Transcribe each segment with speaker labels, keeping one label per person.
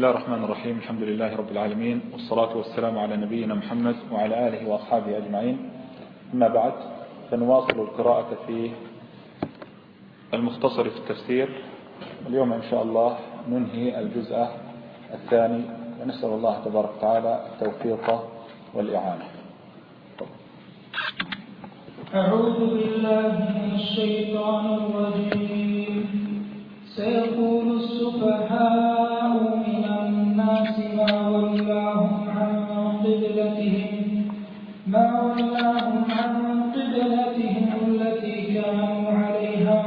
Speaker 1: الله الرحمن الرحيم الحمد لله رب العالمين والصلاة والسلام على نبينا محمد وعلى آله وأصحابه أجمعين أما بعد فنواصل القراءة في المختصر في التفسير اليوم إن شاء الله ننهي الجزء الثاني ونسأل الله تبارك وتعالى التوفيق والإعانة
Speaker 2: أعوذ بالله من الشيطان الرجيم سيقول السفهاء وَوَلَّاهُمْ عَن قِبْلَتِهِمُ الَّتِي كَانُوا عَلَيْهَا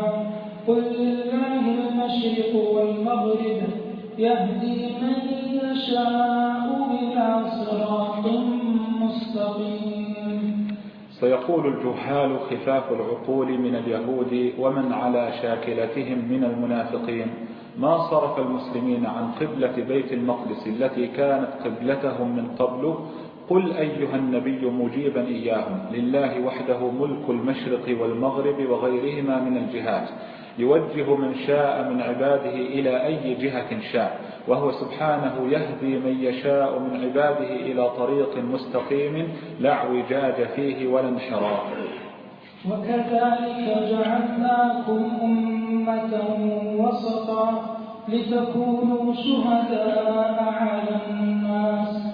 Speaker 2: قُل لِّلَّهِ الْمَشْرِقُ وَالْمَغْرِبُ يَهْدِي مَن يَشَاءُ إِلَىٰ صِرَاطٍ مُّسْتَقِيمٍ
Speaker 1: سيقول الجهال خفاف العقول من اليهود ومن على شاكلتهم من المنافقين ما صرف المسلمين عن قبلة بيت المقدس التي كانت قبلتهم من قبل قل أيها النبي مجيبا إياهم لله وحده ملك المشرق والمغرب وغيرهما من الجهات يوجه من شاء من عباده إلى أي جهة شاء وهو سبحانه يهدي من يشاء من عباده إلى طريق مستقيم لا اعوجاج فيه ولا انحراف
Speaker 2: وكذلك جعلناكم أمة وسطا لتكونوا شهداء على الناس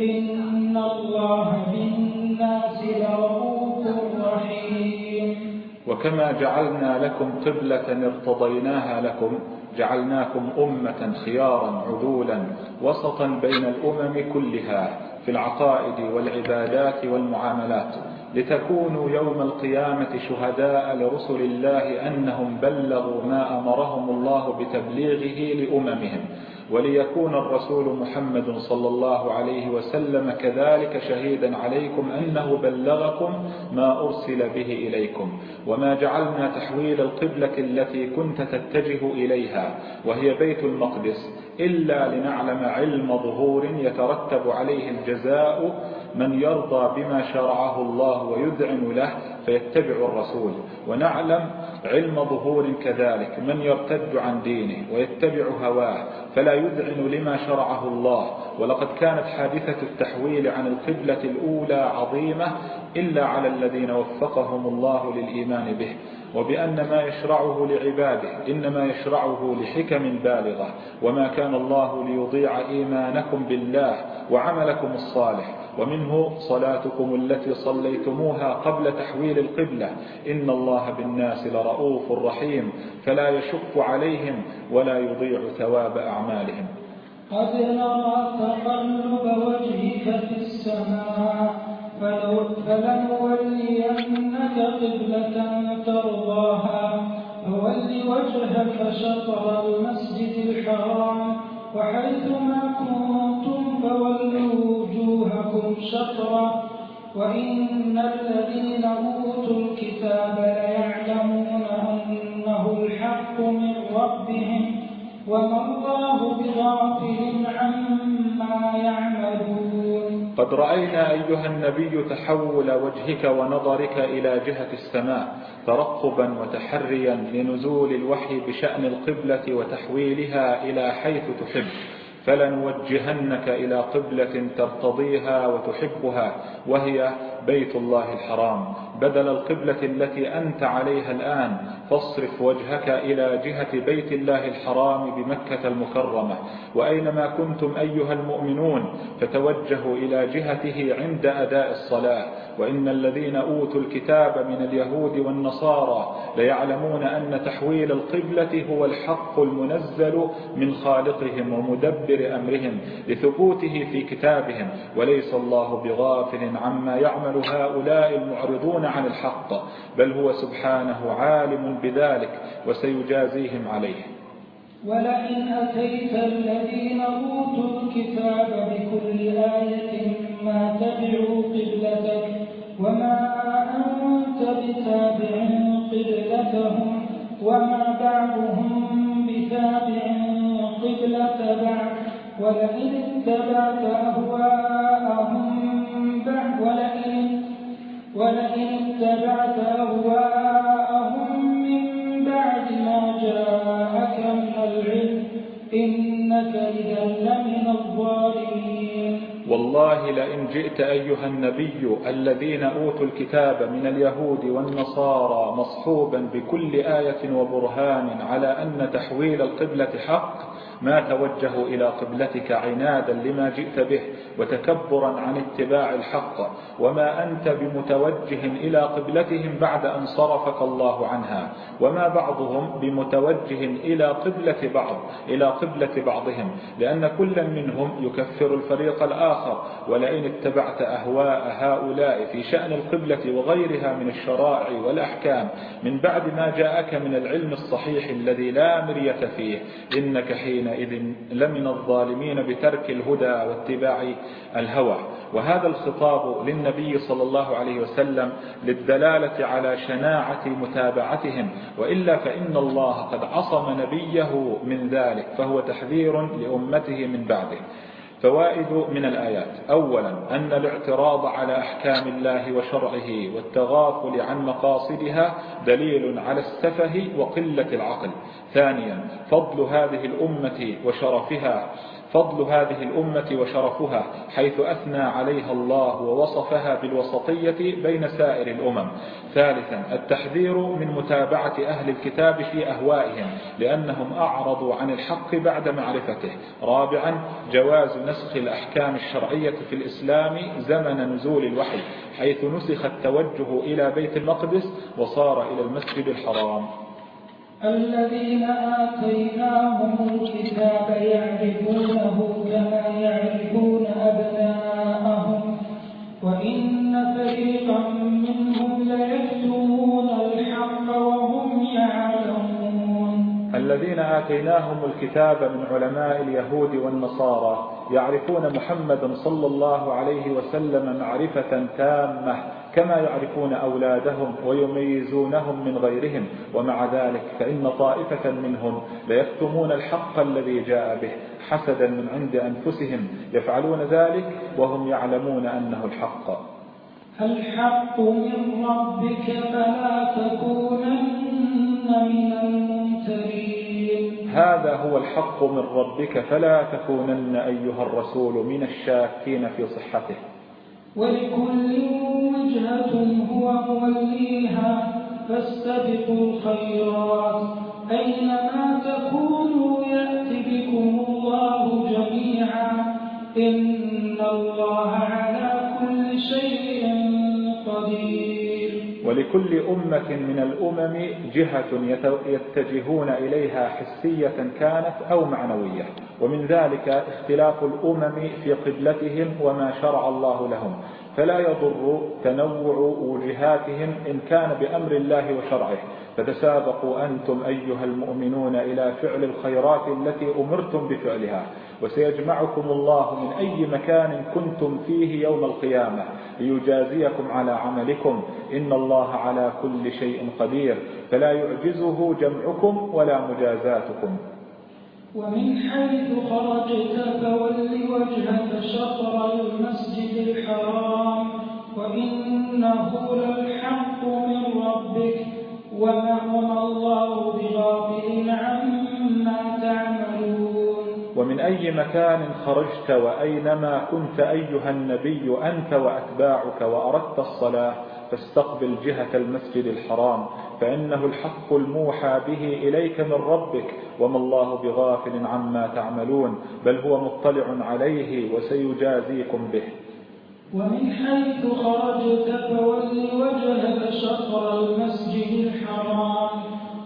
Speaker 2: إن الله بالناس رحيم
Speaker 1: وكما جعلنا لكم قبلة ارتضيناها لكم جعلناكم أمة خيارا عدولا وسطا بين الأمم كلها في العقائد والعبادات والمعاملات لتكونوا يوم القيامة شهداء لرسل الله أنهم بلغوا ما أمرهم الله بتبليغه لأممهم وليكون الرسول محمد صلى الله عليه وسلم كذلك شهيدا عليكم أنه بلغكم ما أرسل به إليكم وما جعلنا تحويل القبلة التي كنت تتجه إليها وهي بيت المقدس إلا لنعلم علم ظهور يترتب عليه الجزاء من يرضى بما شرعه الله ويذعن له فيتبع الرسول ونعلم علم ظهور كذلك من يرتد عن دينه ويتبع هواه فلا يذعن لما شرعه الله ولقد كانت حادثة التحويل عن القبلة الأولى عظيمة إلا على الذين وفقهم الله للإيمان به وبأن ما يشرعه لعباده إنما يشرعه لحكم بالغة وما كان الله ليضيع إيمانكم بالله وعملكم الصالح ومنه صلاتكم التي صليتموها قبل تحويل القبلة إن الله بالناس لرؤوف رحيم فلا يشق عليهم ولا يضيع ثواب أعمالهم
Speaker 2: قد نرى تقلب وجهك في السماء فلنولينك قبلة ترضاها فول وجهك شطر المسجد الحرام وحيث ما كنتم فولوا وجوهكم شطرا وإن الذين أوتوا الكتاب ليعلمون أنه الحق من ربهم
Speaker 1: قد رأينا أيها النبي تحول وجهك ونظرك إلى جهة السماء ترقبا وتحريا لنزول الوحي بشأن القبلة وتحويلها إلى حيث تحب فلنوجهنك إلى قبلة ترتضيها وتحبها وهي بيت الله الحرام بدل القبلة التي أنت عليها الآن فاصرف وجهك إلى جهة بيت الله الحرام بمكة المكرمة وأينما كنتم أيها المؤمنون فتوجهوا إلى جهته عند أداء الصلاة وإن الذين أوتوا الكتاب من اليهود والنصارى ليعلمون أن تحويل القبلة هو الحق المنزل من خالقهم ومدبر أمرهم لثبوته في كتابهم وليس الله بغافل عما يعمل هؤلاء المعرضون عن الحق بل هو سبحانه عالم بذلك وسيجازيهم عليه
Speaker 2: ولئن أتيت الذين أوتوا الكتاب بكل آية ما تبعوا قبلتك وما أنت بتابع قبلتهم وما بعضهم بتابع قبلة بعض ولئن اتبعت أهواءهم بعد ولئن ولئن اتبعت أهواءهم من بعد ما جاءك من العلم إنك إذا لمن
Speaker 3: الظالمين
Speaker 1: والله لئن جئت أيها النبي الذين أوتوا الكتاب من اليهود والنصارى مصحوبا بكل آية وبرهان على أن تحويل القبلة حق ما توجه إلى قبلتك عنادا لما جئت به وتكبرا عن اتباع الحق وما أنت بمتوجه إلى قبلتهم بعد أن صرفك الله عنها وما بعضهم بمتوجه إلى قبلة بعض إلى قبلة بعضهم لأن كل منهم يكفر الفريق الآخر ولئن اتبعت أهواء هؤلاء في شأن القبلة وغيرها من الشرائع والأحكام من بعد ما جاءك من العلم الصحيح الذي لا مرية فيه إنك حين حينئذ لمن الظالمين بترك الهدى واتباع الهوى وهذا الخطاب للنبي صلى الله عليه وسلم للدلالة على شناعة متابعتهم وإلا فإن الله قد عصم نبيه من ذلك فهو تحذير لأمته من بعده فوائد من الآيات أولا أن الاعتراض على أحكام الله وشرعه والتغافل عن مقاصدها دليل على السفه وقلة العقل ثانيا فضل هذه الأمة وشرفها فضل هذه الأمة وشرفها حيث أثنى عليها الله ووصفها بالوسطية بين سائر الأمم ثالثا التحذير من متابعة أهل الكتاب في أهوائهم لأنهم أعرضوا عن الحق بعد معرفته رابعا جواز نسخ الأحكام الشرعية في الإسلام زمن نزول الوحي حيث نسخ التوجه إلى بيت المقدس وصار إلى المسجد الحرام
Speaker 2: الذين آتيناهم الكتاب يعرفونه كما يعرفون أبناءهم وإن فريقا منهم ليكتمون الحق وهم يعلمون
Speaker 1: الذين آتيناهم الكتاب من علماء اليهود والنصارى يعرفون محمدا صلى الله عليه وسلم معرفة تامة كما يعرفون أولادهم ويميزونهم من غيرهم ومع ذلك فإن طائفة منهم ليكتمون الحق الذي جاء به حسدا من عند أنفسهم يفعلون ذلك وهم يعلمون أنه الحق
Speaker 2: فالحق من ربك فلا تكونن من الممترين هذا
Speaker 1: هو الحق من ربك فلا تكونن أيها الرسول من الشاكين في صحته
Speaker 2: ولكل وجهة هو موليها فاستبقوا الخيرات أينما تكونوا يأت بكم الله جميعا إن الله على
Speaker 1: ولكل أمة من الأمم جهة يتجهون إليها حسية كانت أو معنوية ومن ذلك اختلاف الأمم في قبلتهم وما شرع الله لهم فلا يضر تنوع وجهاتهم إن كان بأمر الله وشرعه فتسابقوا أنتم أيها المؤمنون إلى فعل الخيرات التي أمرتم بفعلها وسيجمعكم الله من أي مكان كنتم فيه يوم القيامة ليجازيكم على عملكم إن الله على كل شيء قدير فلا يعجزه جمعكم ولا مجازاتكم
Speaker 2: ومن حيث خرجت فول وجهك شطر المسجد الحرام وإنه للحق من ربك وما, وما الله بغافل عما تعملون
Speaker 1: ومن أي مكان خرجت وأينما كنت أيها النبي أنت وأتباعك وأردت الصلاة فاستقبل جهة المسجد الحرام فإنه الحق الموحى به إليك من ربك وما الله بغافل عما تعملون بل هو مطلع عليه وسيجازيكم به
Speaker 2: ومن حيث خرجت فول وجهك شطر المسجد الحرام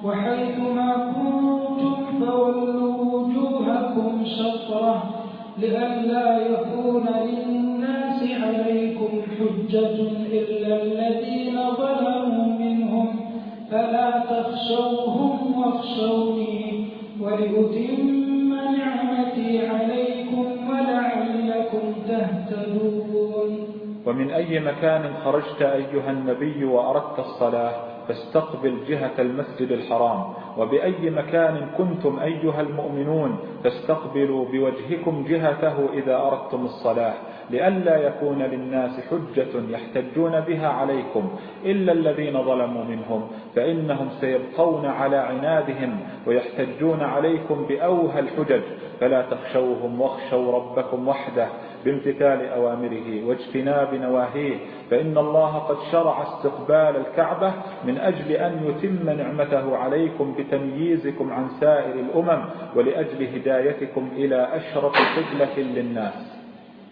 Speaker 2: وحيث ما كنتم فولوا وجوهكم شطره لئلا يكون للناس عليكم حجة إلا الذين ظلموا منهم فلا تخشوهم واخشوني ولأتم نعمتي عليكم
Speaker 1: ومن أي مكان خرجت أيها النبي وأردت الصلاة فاستقبل جهة المسجد الحرام وبأي مكان كنتم أيها المؤمنون فاستقبلوا بوجهكم جهته إذا أردتم الصلاة لئلا يكون للناس حجة يحتجون بها عليكم إلا الذين ظلموا منهم فإنهم سيبقون على عنادهم ويحتجون عليكم بأوهى الحجج فلا تخشوهم واخشوا ربكم وحده بامتثال أوامره واجتناب نواهيه فإن الله قد شرع استقبال الكعبة من أجل أن يتم نعمته عليكم بتمييزكم عن سائر الأمم ولأجل هدايتكم إلى أشرف قبلة للناس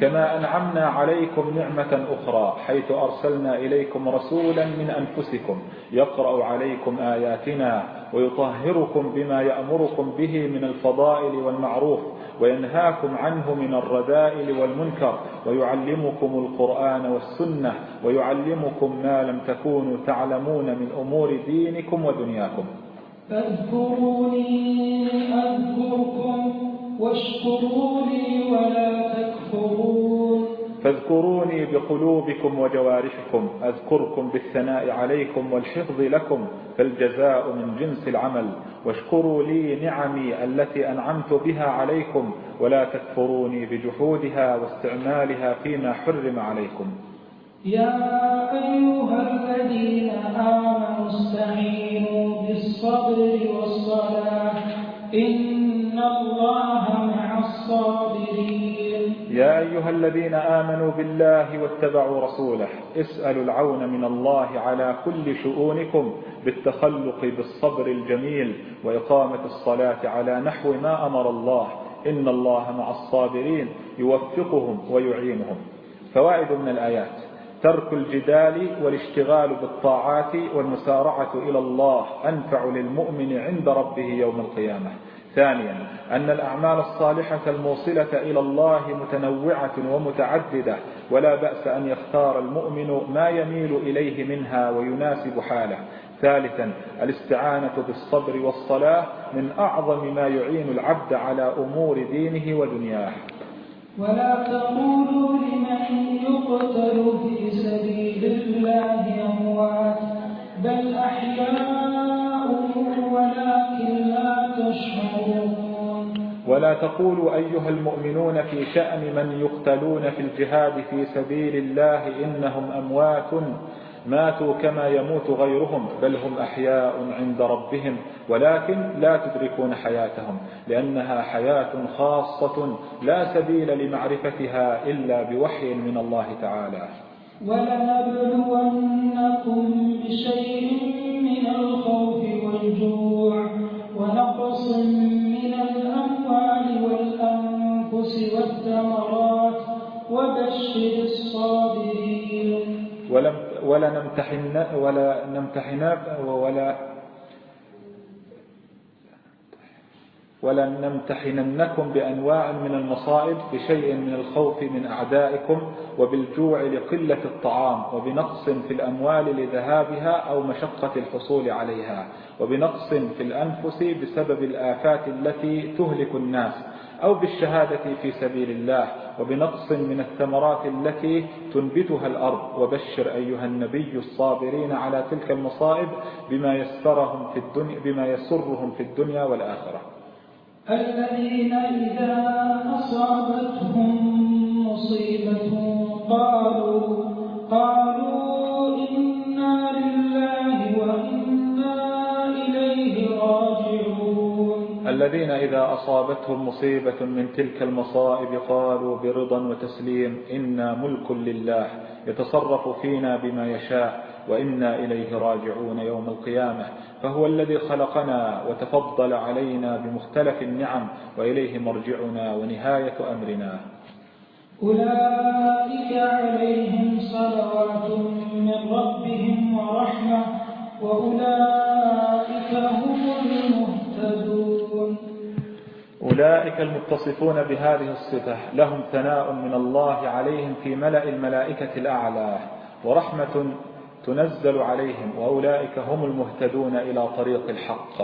Speaker 1: كما أنعمنا عليكم نعمة أخرى حيث أرسلنا إليكم رسولا من أنفسكم يقرأ عليكم آياتنا ويطهركم بما يأمركم به من الفضائل والمعروف وينهاكم عنه من الرذائل والمنكر ويعلمكم القرآن والسنة ويعلمكم ما لم تكونوا تعلمون من أمور دينكم ودنياكم
Speaker 3: فاذكروني
Speaker 2: أذكركم واشكروا لي ولا
Speaker 1: تكفرون فاذكروني بقلوبكم وجوارحكم أذكركم بالثناء عليكم والحفظ لكم فالجزاء من جنس العمل واشكروا لي نعمي التي أنعمت بها عليكم ولا تكفروني بجحودها واستعمالها فيما حرم عليكم
Speaker 2: يا أيها الذين آمنوا استعينوا بالصبر والصلاة إن إن الله مع الصابرين
Speaker 1: يا أيها الذين آمنوا بالله واتبعوا رسوله اسألوا العون من الله على كل شؤونكم بالتخلق بالصبر الجميل وإقامة الصلاة على نحو ما أمر الله إن الله مع الصابرين يوفقهم ويعينهم فوائد من الآيات ترك الجدال والاشتغال بالطاعات والمسارعة إلى الله أنفع للمؤمن عند ربه يوم القيامة ثانيا أن الأعمال الصالحة الموصلة إلى الله متنوعة ومتعددة ولا بأس أن يختار المؤمن ما يميل إليه منها ويناسب حاله ثالثا الاستعانة بالصبر والصلاة من أعظم ما يعين العبد على أمور دينه ودنياه
Speaker 2: ولا تقولوا لمن يقتل في سبيل الله أموات بل أحياء
Speaker 1: ولا تقولوا أيها المؤمنون في شأن من يقتلون في الجهاد في سبيل الله إنهم أموات ماتوا كما يموت غيرهم بل هم أحياء عند ربهم ولكن لا تدركون حياتهم لأنها حياة خاصة لا سبيل لمعرفتها إلا بوحي من الله تعالى
Speaker 2: ولنبلونكم بشيء من الخوف والجوع ونقص من الأموال والأنفس والثمرات وبشر الصابرين
Speaker 1: ولنمتحن ولا نمتحن ولا ولن نمتحننكم بأنواع من المصائب بشيء من الخوف من أعدائكم وبالجوع لقلة الطعام وبنقص في الأموال لذهابها أو مشقة الحصول عليها وبنقص في الأنفس بسبب الآفات التي تهلك الناس أو بالشهادة في سبيل الله وبنقص من الثمرات التي تنبتها الأرض وبشر أيها النبي الصابرين على تلك المصائب بما يسرهم في الدنيا, بما يسرهم في الدنيا والآخرة
Speaker 2: الذين إذا أصابتهم مصيبة قالوا قالوا إنا لله وإنا إليه راجعون الذين
Speaker 1: إذا أصابتهم مصيبة من تلك المصائب قالوا برضا وتسليم إنا ملك لله يتصرف فينا بما يشاء وإنا إليه راجعون يوم القيامة فهو الذي خلقنا وتفضل علينا بمختلف النعم وإليه مرجعنا ونهاية أمرنا
Speaker 2: أولئك عليهم صلوات من ربهم ورحمة وأولئك هم المهتدون
Speaker 1: أولئك المتصفون بهذه الصفة لهم ثناء من الله عليهم في ملأ الملائكة الأعلى ورحمة تنزل عليهم وأولئك هم المهتدون إلى طريق الحق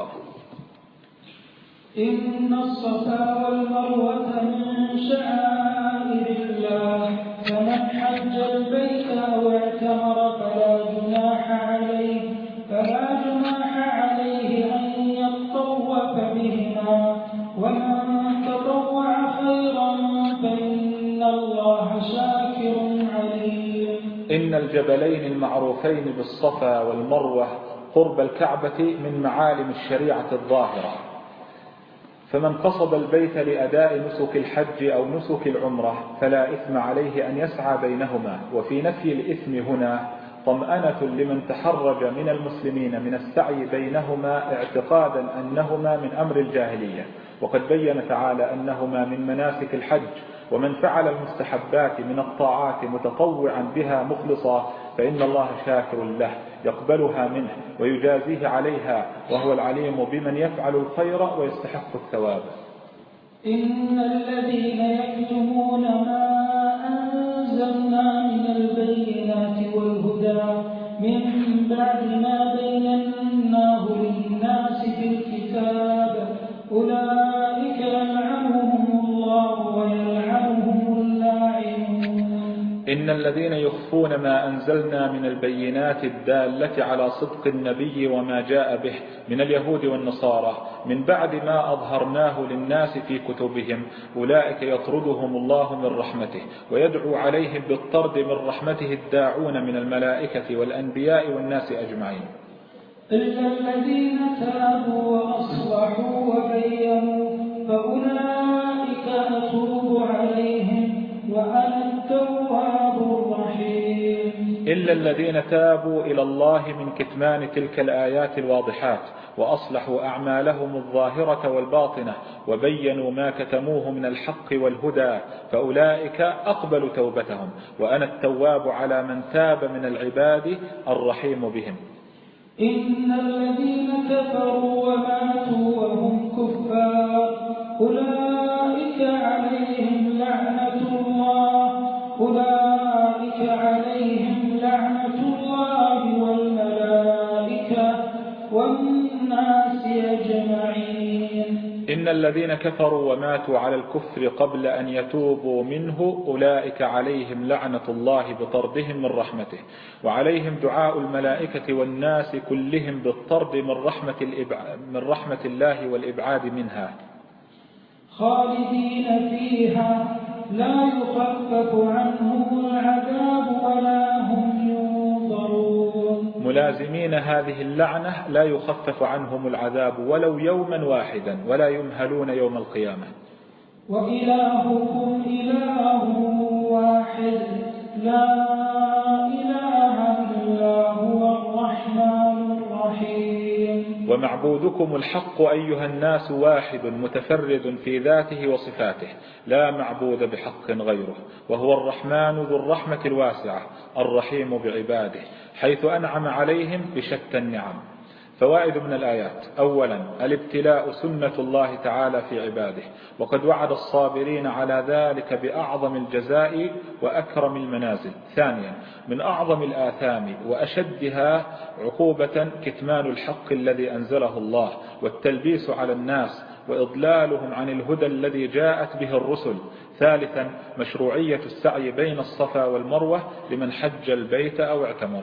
Speaker 2: إن الصفا والمروة من شعائر الله فمن حج البيت أو اعتمر فلا
Speaker 1: الجبلين المعروفين بالصفا والمروة قرب الكعبة من معالم الشريعة الظاهرة فمن قصد البيت لأداء نسك الحج أو نسك العمرة فلا إثم عليه أن يسعى بينهما وفي نفي الإثم هنا طمأنة لمن تحرج من المسلمين من السعي بينهما اعتقادا أنهما من أمر الجاهلية وقد بين تعالى أنهما من مناسك الحج ومن فعل المستحبات من الطاعات متطوعا بها مخلصا فإن الله شاكر له يقبلها منه ويجازيه عليها وهو العليم بمن يفعل الخير ويستحق الثواب
Speaker 2: إن الذين يكتمون ما أنزلنا من البينات والهدى من بعد ما بيناه للناس في الكتاب أولئك
Speaker 1: إن الذين يخفون ما أنزلنا من البينات الدالة على صدق النبي وما جاء به من اليهود والنصارى من بعد ما أظهرناه للناس في كتبهم أولئك يطردهم الله من رحمته ويدعو عليهم بالطرد من رحمته الداعون من الملائكة والأنبياء والناس أجمعين
Speaker 2: إلا الذين تابوا وأصلحوا وبينوا فأولئك أتوب عليهم وأنا التواب الرحيم
Speaker 1: إلا الذين تابوا إلى الله من كتمان تلك الآيات الواضحات وأصلحوا أعمالهم الظاهرة والباطنة وبينوا ما كتموه من الحق والهدى فأولئك أقبل توبتهم وأنا التواب على من تاب من العباد الرحيم بهم
Speaker 2: إن الذين كفروا وماتوا وهم كفار أولئك عليهم لعنة أولئك عليهم لعنة الله والملائكة والناس أجمعين
Speaker 1: إن الذين كفروا وماتوا على الكفر قبل أن يتوبوا منه أولئك عليهم لعنة الله بطردهم من رحمته وعليهم دعاء الملائكة والناس كلهم بالطرد من رحمة, الإبع... من رحمة الله والإبعاد منها
Speaker 2: خالدين فيها لا يخفف عنهم العذاب ولا هم ينظرون
Speaker 1: ملازمين هذه اللعنة لا يخفف عنهم العذاب ولو يوما واحدا ولا يمهلون يوم القيامة
Speaker 2: وإلهكم إله واحد لا إله
Speaker 1: ومعبودكم الحق أيها الناس واحد متفرد في ذاته وصفاته لا معبود بحق غيره وهو الرحمن ذو الرحمة الواسعة الرحيم بعباده حيث أنعم عليهم بشتى النعم فوائد من الآيات أولا الابتلاء سنة الله تعالى في عباده وقد وعد الصابرين على ذلك بأعظم الجزاء وأكرم المنازل ثانيا من أعظم الآثام وأشدها عقوبة كتمان الحق الذي أنزله الله والتلبيس على الناس وإضلالهم عن الهدى الذي جاءت به الرسل ثالثا مشروعية السعي بين الصفا والمروة لمن حج البيت أو اعتمر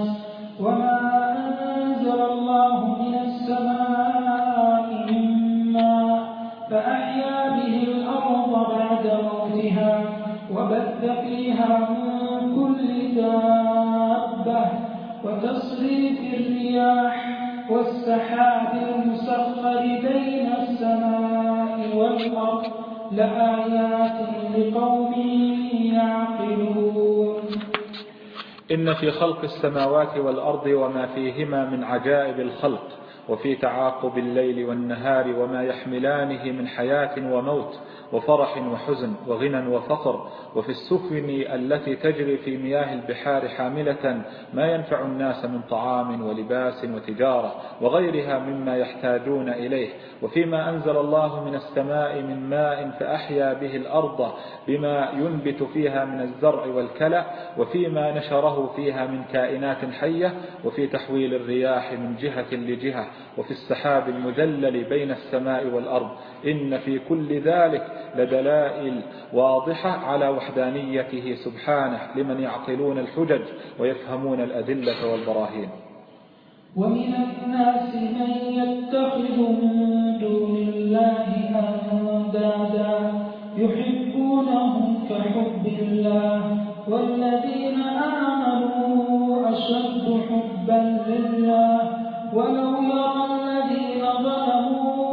Speaker 2: لآيات لقوم يعقلون
Speaker 1: إن في خلق السماوات والأرض وما فيهما من عجائب الخلق وفي تعاقب الليل والنهار وما يحملانه من حياة وموت وفرح وحزن وغنى وفقر وفي السفن التي تجري في مياه البحار حاملة ما ينفع الناس من طعام ولباس وتجارة وغيرها مما يحتاجون إليه وفيما أنزل الله من السماء من ماء فأحيا به الأرض بما ينبت فيها من الزرع والكلى وفيما نشره فيها من كائنات حية وفي تحويل الرياح من جهة لجهة وفي السحاب المجلل بين السماء والأرض إن في كل ذلك لدلائل واضحة على وحدانيته سبحانه لمن يعقلون الحجج ويفهمون الأدلة والبراهين
Speaker 2: ومن الناس من يتخذ من دون الله أندادا يحبونهم كحب الله والذين آمنوا أشد حبا لله ولو يرى الذين ظلموا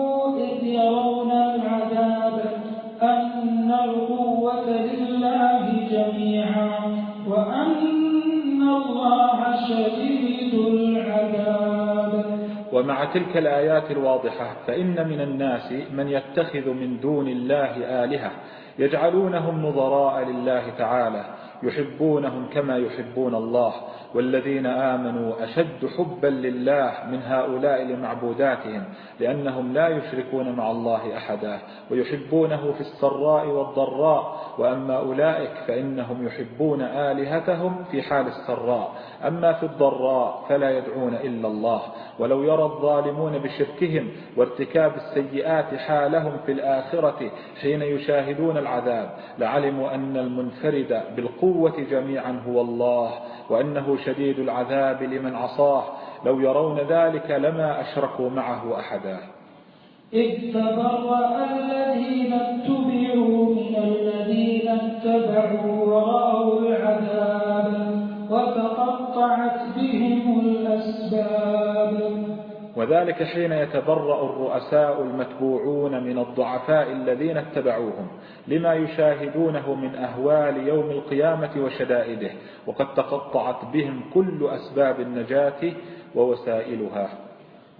Speaker 1: ومع تلك الآيات الواضحة فإن من الناس من يتخذ من دون الله آلهة يجعلونهم نظراء لله تعالى يحبونهم كما يحبون الله والذين آمنوا أشد حبا لله من هؤلاء لمعبوداتهم لأنهم لا يشركون مع الله أحدا ويحبونه في السراء والضراء وأما أولئك فإنهم يحبون آلهتهم في حال السراء أما في الضراء فلا يدعون إلا الله ولو يرى الظالمون بشركهم وارتكاب السيئات حالهم في الآخرة حين يشاهدون العذاب لعلموا أن المنفرد بالقوة القوة جميعا هو الله وأنه شديد العذاب لمن عصاه لو يرون ذلك لما أشركوا معه أحدا
Speaker 2: إذ تبرأ الذين اتبعوا من الذين اتبعوا ورأوا العذاب وتقطعت
Speaker 1: وذلك حين يتبرأ الرؤساء المتبوعون من الضعفاء الذين اتبعوهم لما يشاهدونه من أهوال يوم القيامة وشدائده وقد تقطعت بهم كل أسباب النجاة ووسائلها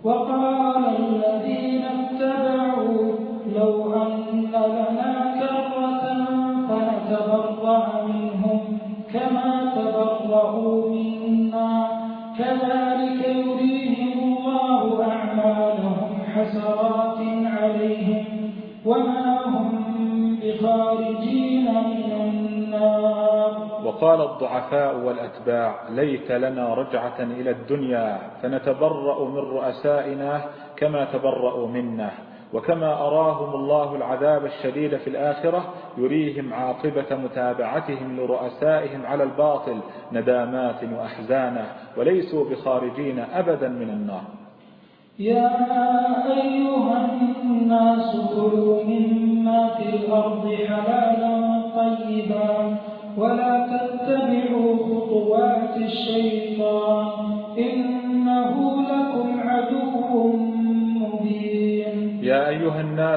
Speaker 2: وقال الذين اتبعوا لو أن لنا كرة فنتبرأ منهم كما تبرأوا منا كذلك يريد حسرات عليهم وما هم بخارجين من النار
Speaker 1: وقال الضعفاء والأتباع ليت لنا رجعة إلى الدنيا فنتبرأ من رؤسائنا كما تبرأوا منا وكما أراهم الله العذاب الشديد في الآخرة يريهم عاقبة متابعتهم لرؤسائهم على الباطل ندامات وأحزانا وليسوا بخارجين أبدا من النار
Speaker 2: يا أيها الناس كلوا مما في الأرض حلالا طيبا ولا تتبعوا خطوات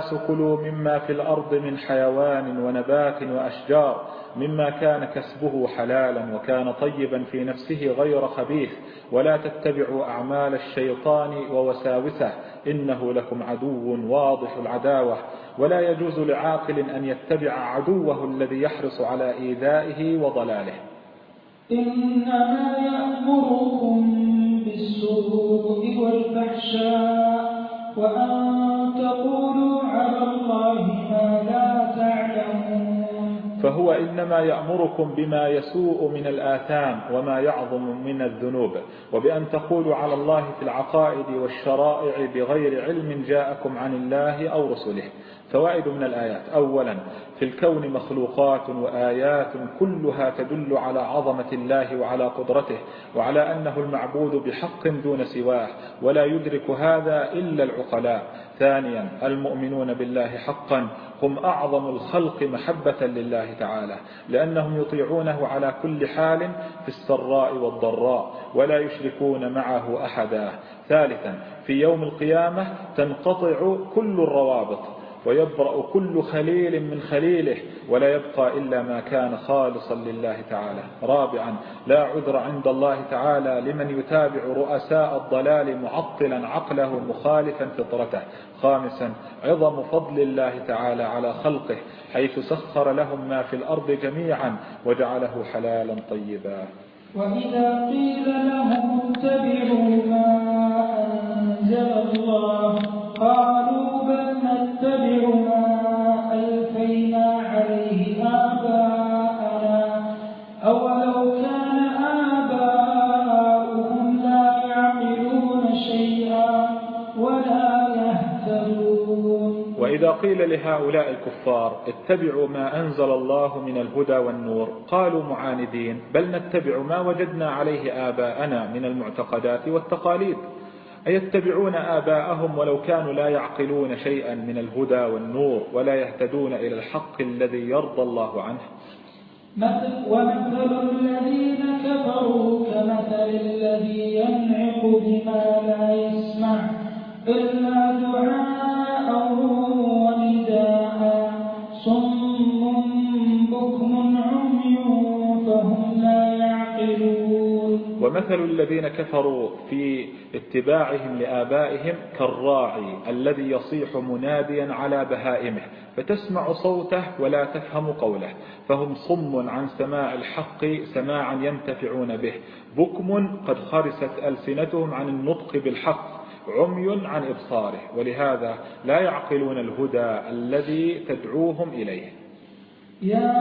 Speaker 1: الناس كلوا مما في الأرض من حيوان ونبات وأشجار مما كان كسبه حلالا وكان طيبا في نفسه غير خبيث ولا تتبعوا أعمال الشيطان ووساوسه إنه لكم عدو واضح العداوة ولا يجوز لعاقل أن يتبع عدوه الذي يحرص على إيذائه وضلاله
Speaker 2: إنما يأمركم بالسوء والفحشاء وأن تقولوا على الله ما لا تعلمون
Speaker 1: فهو إنما يأمركم بما يسوء من الآثام وما يعظم من الذنوب وبأن تقولوا على الله في العقائد والشرائع بغير علم جاءكم عن الله أو رسله فوائد من الآيات أولا في الكون مخلوقات وآيات كلها تدل على عظمة الله وعلى قدرته وعلى أنه المعبود بحق دون سواه ولا يدرك هذا إلا العقلاء ثانيا المؤمنون بالله حقا هم أعظم الخلق محبة لله تعالى لأنهم يطيعونه على كل حال في السراء والضراء ولا يشركون معه أحدا ثالثا في يوم القيامة تنقطع كل الروابط ويبرأ كل خليل من خليله ولا يبقى إلا ما كان خالصا لله تعالى رابعا لا عذر عند الله تعالى لمن يتابع رؤساء الضلال معطلا عقله مخالفا فطرته خامسا عظم فضل الله تعالى على خلقه حيث سخر لهم ما في الأرض جميعا وجعله حلالا طيبا
Speaker 2: وإذا قيل لهم اتبعوا ما أنزل الله قالوا بل نتبع ما ألفينا عليه آباءنا أولو كان آباؤهم لا شيئا ولا يهتدون
Speaker 1: وإذا قيل لهؤلاء الكفار اتبعوا ما أنزل الله من الهدى والنور قالوا معاندين بل نتبع ما وجدنا عليه آباءنا من المعتقدات والتقاليد أيتبعون آباءهم ولو كانوا لا يعقلون شيئا من الهدى والنور ولا يهتدون إلى الحق الذي يرضى الله عنه
Speaker 2: ومثل الذين كفروا كمثل الذي ينعق بما لا يسمع إلا دعاء ونداء
Speaker 1: ومثل الذين كفروا في اتباعهم لآبائهم كالراعي الذي يصيح مناديا على بهائمه فتسمع صوته ولا تفهم قوله فهم صم عن سماع الحق سماعا ينتفعون به بكم قد خرست ألسنتهم عن النطق بالحق عمي عن إبصاره ولهذا لا يعقلون الهدى الذي تدعوهم إليه
Speaker 2: يا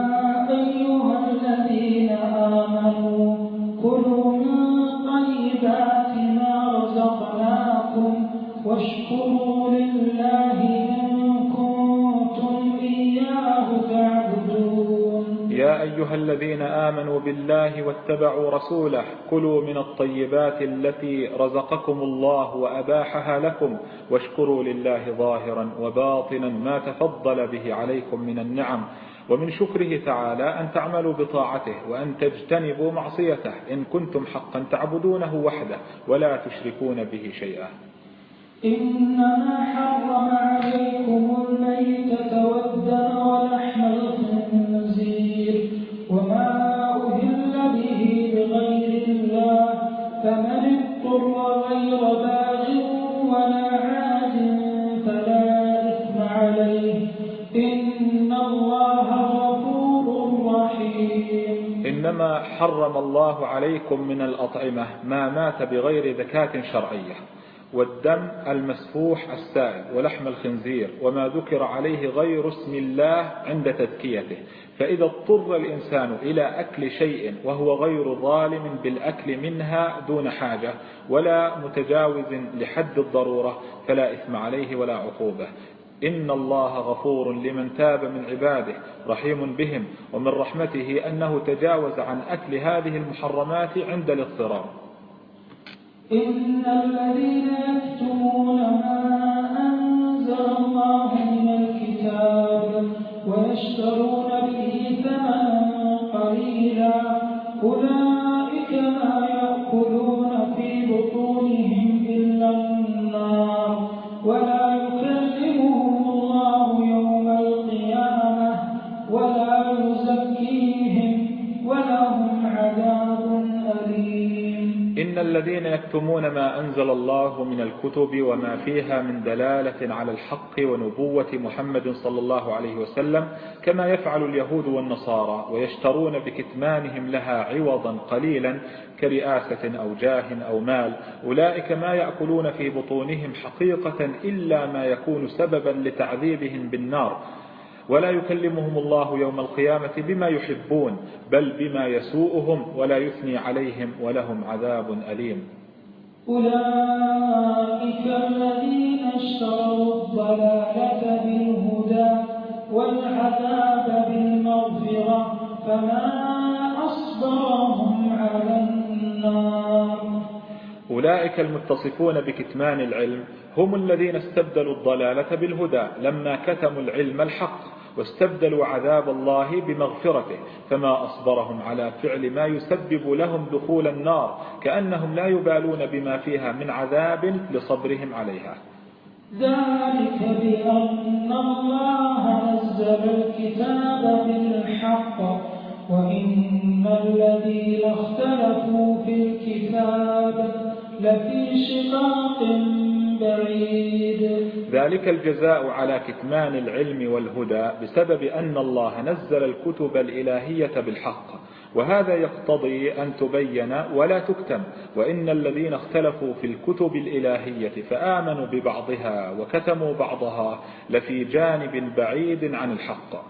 Speaker 2: أيها الذين آمنوا كلوا من طيبات ما رزقناكم واشكروا لله إن كنتم إياه تعبدون يا
Speaker 1: أيها الذين آمنوا بالله واتبعوا رسوله كلوا من الطيبات التي رزقكم الله وأباحها لكم واشكروا لله ظاهرا وباطنا ما تفضل به عليكم من النعم ومن شكره تعالى أن تعملوا بطاعته وأن تجتنبوا معصيته إن كنتم حقا تعبدونه وحده ولا تشركون به شيئا
Speaker 2: إنما حرم عليكم الميتة والدم ولحم الخنزير وما
Speaker 1: حرم الله عليكم من الأطعمة ما مات بغير زكاة شرعية والدم المسفوح السائل ولحم الخنزير وما ذكر عليه غير اسم الله عند تذكيته فإذا اضطر الإنسان إلى أكل شيء وهو غير ظالم بالأكل منها دون حاجة ولا متجاوز لحد الضرورة فلا إثم عليه ولا عقوبة إن الله غفور لمن تاب من عباده رحيم بهم ومن رحمته أنه تجاوز عن أكل هذه المحرمات عند الاضطرار
Speaker 2: إن الذين يكتمون ما أنزل الله من الكتاب ويشترون به ثمنا قليلا أولئك ما يأكلون في بطونهم
Speaker 1: الذين يكتمون ما أنزل الله من الكتب وما فيها من دلالة على الحق ونبوة محمد صلى الله عليه وسلم كما يفعل اليهود والنصارى ويشترون بكتمانهم لها عوضا قليلا كرئاسة أو جاه أو مال أولئك ما يأكلون في بطونهم حقيقة إلا ما يكون سببا لتعذيبهم بالنار ولا يكلمهم الله يوم القيامة بما يحبون بل بما يسوءهم ولا يثني عليهم ولهم عذاب أليم
Speaker 2: أولئك الذين اشتروا الضلالة بالهدى والعذاب بالمغفرة فما أصبرهم على النار
Speaker 1: أولئك المتصفون بكتمان العلم هم الذين استبدلوا الضلالة بالهدى لما كتموا العلم الحق واستبدلوا عذاب الله بمغفرته فما أصبرهم على فعل ما يسبب لهم دخول النار كأنهم لا يبالون بما فيها من عذاب لصبرهم عليها
Speaker 2: ذلك بأن الله نزل الكتاب بالحق وإن الذين اختلفوا في الكتاب لفي شقاق بعيد ذلك
Speaker 1: الجزاء على كتمان العلم والهدى بسبب أن الله نزل الكتب الإلهية بالحق وهذا يقتضي أن تبين ولا تكتم وإن الذين اختلفوا في الكتب الإلهية فآمنوا ببعضها وكتموا بعضها لفي جانب بعيد عن الحق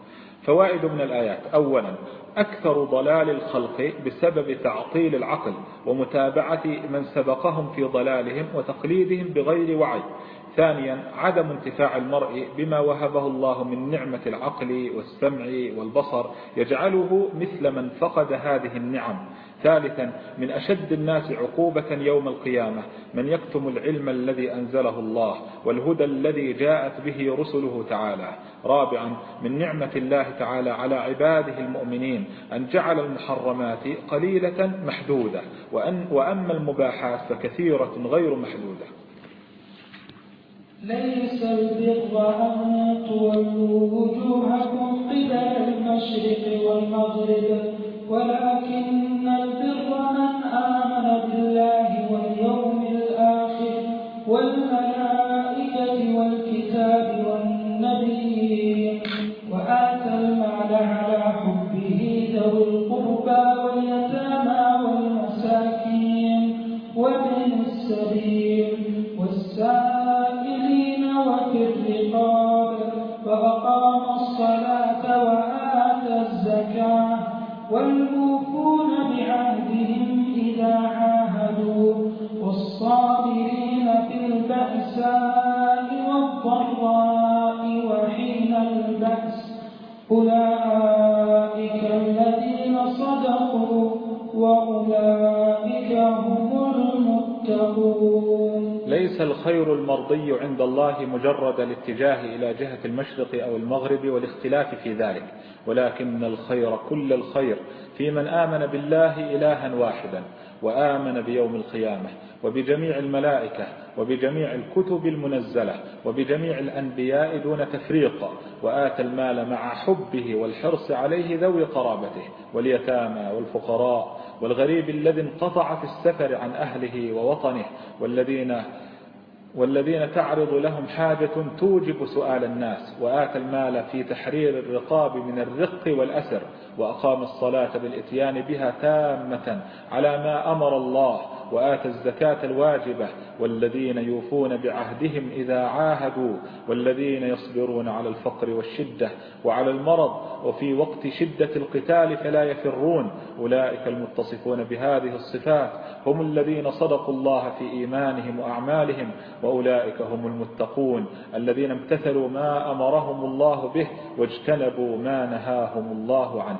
Speaker 1: فوائد من الآيات أولا أكثر ضلال الخلق بسبب تعطيل العقل ومتابعة من سبقهم في ضلالهم وتقليدهم بغير وعي ثانيا عدم انتفاع المرء بما وهبه الله من نعمة العقل والسمع والبصر يجعله مثل من فقد هذه النعم ثالثا من أشد الناس عقوبة يوم القيامة من يكتم العلم الذي أنزله الله والهدى الذي جاءت به رسله تعالى رابعا من نعمة الله تعالى على عباده المؤمنين أن جعل المحرمات قليلة محدودة وأن وأما المباحات فكثيرة غير محدودة
Speaker 2: ليس البر أن تولوا وجوهكم قبل المشرق والمغرب ولكن
Speaker 1: الله مجرد الاتجاه إلى جهة المشرق أو المغرب والاختلاف في ذلك ولكن الخير كل الخير في من آمن بالله إلها واحدا وآمن بيوم القيامة وبجميع الملائكة وبجميع الكتب المنزلة وبجميع الأنبياء دون تفريق وآتى المال مع حبه والحرص عليه ذوي قرابته واليتامى والفقراء والغريب الذي انقطع في السفر عن أهله ووطنه والذين والذين تعرض لهم حاجة توجب سؤال الناس وآتى المال في تحرير الرقاب من الرق والأسر وأقام الصلاة بالإتيان بها تامة على ما أمر الله وآتى الزكاة الواجبة والذين يوفون بعهدهم إذا عاهدوا والذين يصبرون على الفقر والشدة وعلى المرض وفي وقت شدة القتال فلا يفرون أولئك المتصفون بهذه الصفات هم الذين صدقوا الله في إيمانهم وأعمالهم وأولئك هم المتقون الذين امتثلوا ما أمرهم الله به واجتنبوا ما نهاهم الله عنه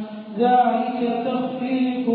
Speaker 2: ذلك تخفيف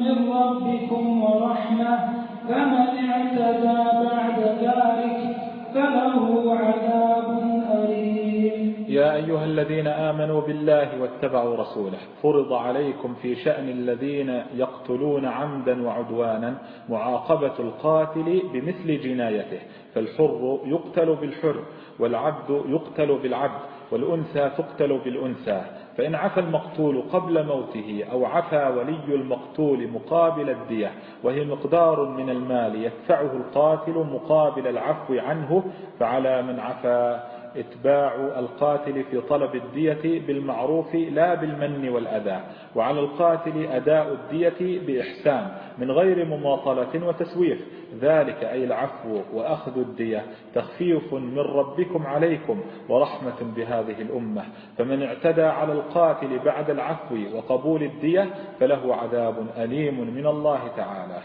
Speaker 2: من ربكم ورحمة فمن اعتدى بعد ذلك فله عذاب أليم يا
Speaker 1: أيها الذين آمنوا بالله واتبعوا رسوله فرض عليكم في شأن الذين يقتلون عمدا وعدوانا معاقبة القاتل بمثل جنايته فالحر يقتل بالحر والعبد يقتل بالعبد والأنثى تقتل بالأنثى فإن عفى المقتول قبل موته أو عفى ولي المقتول مقابل الدية وهي مقدار من المال يدفعه القاتل مقابل العفو عنه فعلى من عفى إتباع القاتل في طلب الدية بالمعروف لا بالمن والأذى وعلى القاتل أداء الدية بإحسان من غير مماطلة وتسويف ذلك أي العفو وأخذ الدية تخفيف من ربكم عليكم ورحمة بهذه الأمة فمن اعتدى على القاتل بعد العفو وقبول الدية فله عذاب أليم من الله تعالى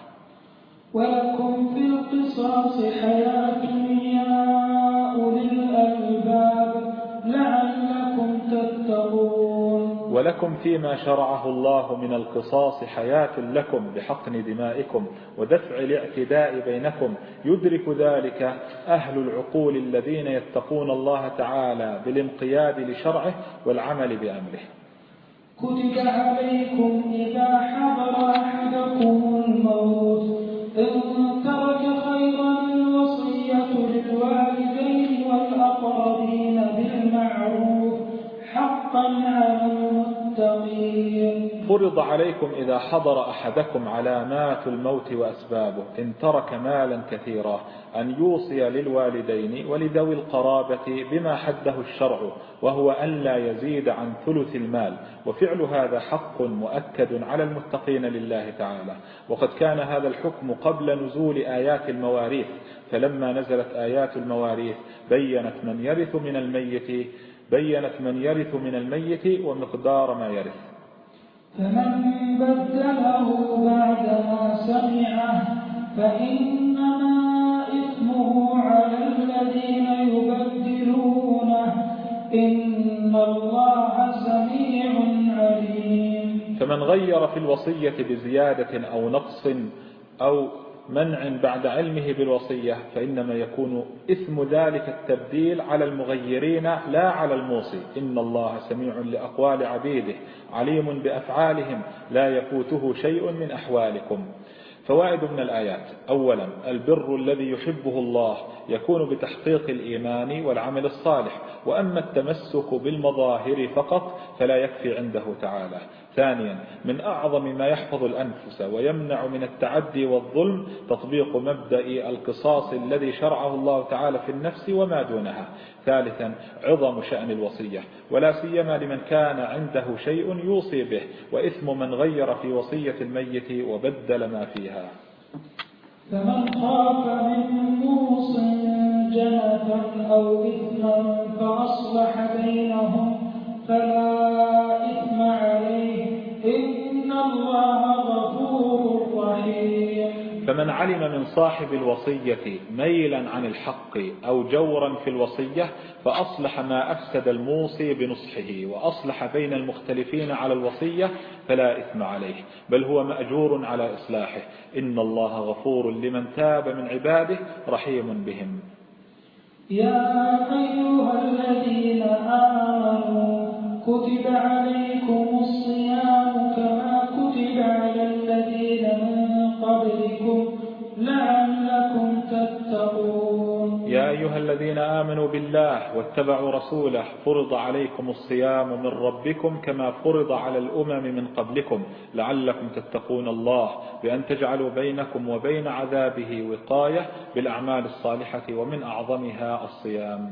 Speaker 2: ولكم في القصاص حياة يا أولي الألباب لعلكم تتقون
Speaker 1: ولكم فيما شرعه الله من القصاص حياة لكم بحقن دمائكم ودفع الاعتداء بينكم يدرك ذلك أهل العقول الذين يتقون الله تعالى بالانقياد لشرعه والعمل بأمره
Speaker 2: كتب عليكم إذا حضر أحدكم الموت إن ترك خيرا الوصية للوالدين والأقربين بالمعروف حقا على مستقيم
Speaker 1: فرض عليكم إذا حضر أحدكم علامات الموت وأسبابه إن ترك مالا كثيرا أن يوصي للوالدين ولذوي القرابة بما حده الشرع وهو أن لا يزيد عن ثلث المال وفعل هذا حق مؤكد على المتقين لله تعالى وقد كان هذا الحكم قبل نزول آيات المواريث فلما نزلت آيات المواريث بينت من يرث من الميت بينت من يرث من الميت ومقدار ما يرث
Speaker 2: فمن بدله بعد ما سمعه فإنما إثمه على الذين يبدلونه إن الله سميع عليم فمن
Speaker 1: غير في الوصية بزيادة أو نقص أو منع بعد علمه بالوصية فإنما يكون إثم ذلك التبديل على المغيرين لا على الموصي إن الله سميع لأقوال عبيده عليم بأفعالهم لا يفوته شيء من أحوالكم فوائد من الآيات أولا البر الذي يحبه الله يكون بتحقيق الإيمان والعمل الصالح وأما التمسك بالمظاهر فقط فلا يكفي عنده تعالى ثانيا من أعظم ما يحفظ الأنفس ويمنع من التعدي والظلم تطبيق مبدأ القصاص الذي شرعه الله تعالى في النفس وما دونها ثالثا عظم شأن الوصية ولا سيما لمن كان عنده شيء يوصي به وإثم من غير في وصية الميت وبدل ما فيها
Speaker 2: فمن خاف من موص جنة أو إثما فأصلح بينهم فلا إثم عليه إن الله غفور رحيم
Speaker 1: فمن علم من صاحب الوصية ميلا عن الحق أو جورا في الوصية فأصلح ما أفسد الموصي بنصحه وأصلح بين المختلفين على الوصية فلا إثم عليه بل هو مأجور على إصلاحه إن الله غفور لمن تاب من عباده رحيم بهم
Speaker 2: يا أيها الذين آمنوا كتب عليكم الصيام كما كتب على الذين من قبلكم لعلكم تتقون
Speaker 1: يا أيها الذين آمنوا بالله واتبعوا رسوله فرض عليكم الصيام من ربكم كما فرض على الأمم من قبلكم لعلكم تتقون الله بأن تجعلوا بينكم وبين عذابه وقاية بالأعمال الصالحة ومن أعظمها الصيام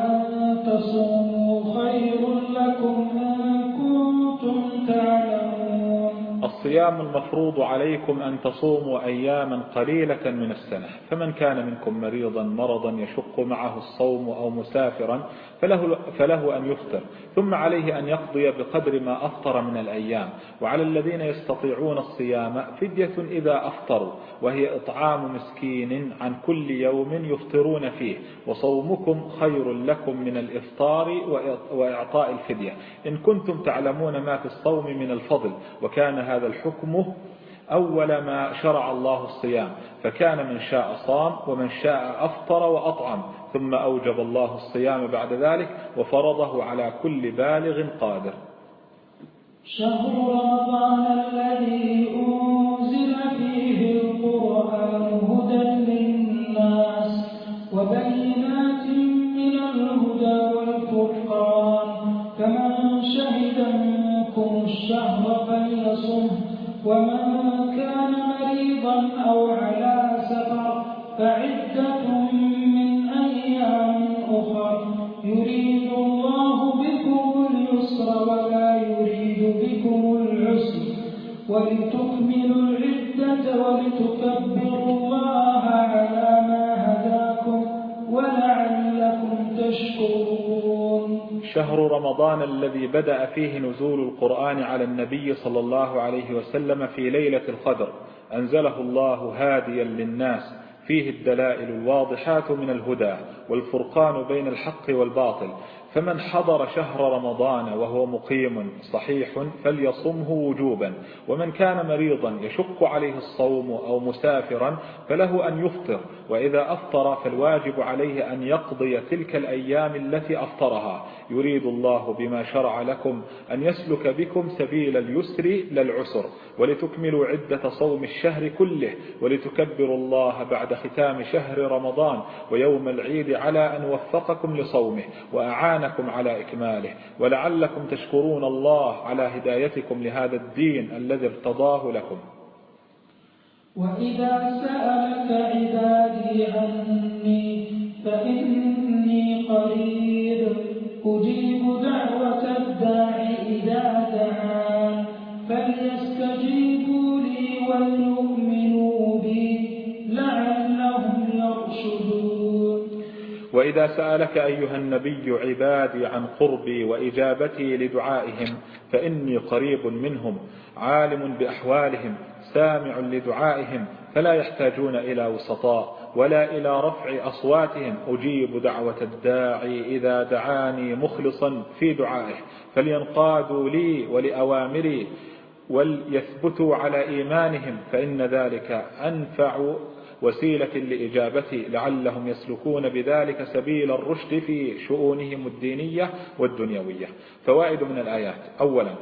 Speaker 1: الصيام المفروض عليكم أن تصوموا أياما قليلة من السنة فمن كان منكم مريضا مرضا يشق معه الصوم أو مسافرا فله, فله أن يفطر ثم عليه أن يقضي بقدر ما أفطر من الأيام وعلى الذين يستطيعون الصيام فدية إذا أفطروا وهي إطعام مسكين عن كل يوم يفطرون فيه وصومكم خير لكم من الإفطار وإعطاء الفدية إن كنتم تعلمون ما في الصوم من الفضل وكان هذا الحكم حكمه أول ما شرع الله الصيام فكان من شاء صام ومن شاء أفطر وأطعم ثم أوجب الله الصيام بعد ذلك وفرضه على كل بالغ قادر
Speaker 2: شهر رمضان الذي أنزل فيه القرآن
Speaker 1: بدأ فيه نزول القرآن على النبي صلى الله عليه وسلم في ليلة القدر أنزله الله هاديا للناس فيه الدلائل الواضحات من الهدى والفرقان بين الحق والباطل فمن حضر شهر رمضان وهو مقيم صحيح فليصمه وجوبا ومن كان مريضا يشق عليه الصوم أو مسافرا فله أن يفطر وإذا أفطر فالواجب عليه أن يقضي تلك الأيام التي أفطرها يريد الله بما شرع لكم أن يسلك بكم سبيل اليسر للعسر ولتكملوا عدة صوم الشهر كله ولتكبروا الله بعد ختام شهر رمضان ويوم العيد على أن وفقكم لصومه وأعانكم على إكماله ولعلكم تشكرون الله على هدايتكم لهذا الدين الذي ارتضاه لكم
Speaker 2: وإذا سألك عبادي عني فإني قريب أجيب دعوة الداع إذا دعان فليستجيبوا لي وليؤمنوا بي لعلهم يرشدون
Speaker 1: وإذا سألك أيها النبي عبادي عن قربي وإجابتي لدعائهم فإني قريب منهم عالم بأحوالهم سامع لدعائهم فلا يحتاجون إلى وسطاء ولا إلى رفع أصواتهم أجيب دعوة الداعي إذا دعاني مخلصا في دعائه فلينقادوا لي ولأوامري وليثبتوا على إيمانهم فإن ذلك أنفع وسيلة لإجابتي لعلهم يسلكون بذلك سبيل الرشد في شؤونهم الدينية والدنيوية فوائد من الآيات أولا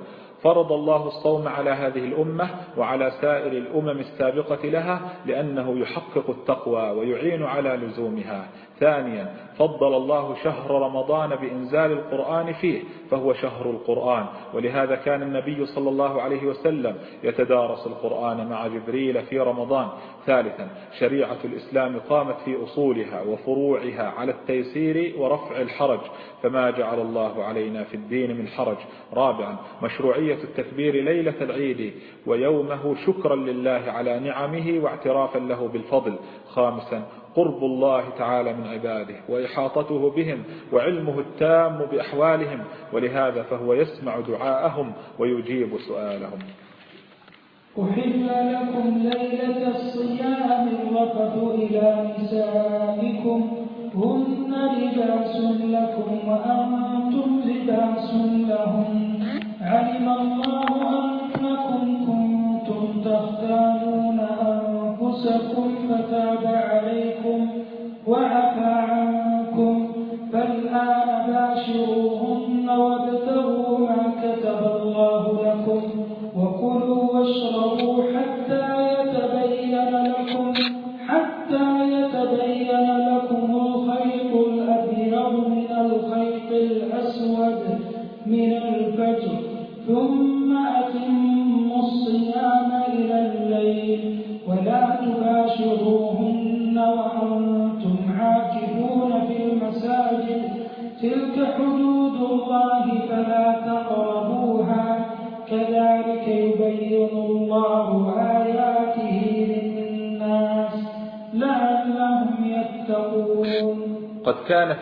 Speaker 1: فرض الله الصوم على هذه الأمة وعلى سائر الأمم السابقة لها لأنه يحقق التقوى ويعين على لزومها ثانيا فضل الله شهر رمضان بإنزال القرآن فيه فهو شهر القرآن ولهذا كان النبي صلى الله عليه وسلم يتدارس القرآن مع جبريل في رمضان ثالثا شريعة الإسلام قامت في أصولها وفروعها على التيسير ورفع الحرج فما جعل الله علينا في الدين من حرج رابعا مشروعية التكبير ليلة العيد ويومه شكرا لله على نعمه واعترافا له بالفضل خامسا قرب الله تعالى من عباده وإحاطته بهم وعلمه التام بأحوالهم ولهذا فهو يسمع دعاءهم ويجيب سؤالهم
Speaker 2: أحل لكم ليلة الصيام الوقت إلى نسائكم هن لباس لكم وأنتم لباس لهم علم الله أنكم كنتم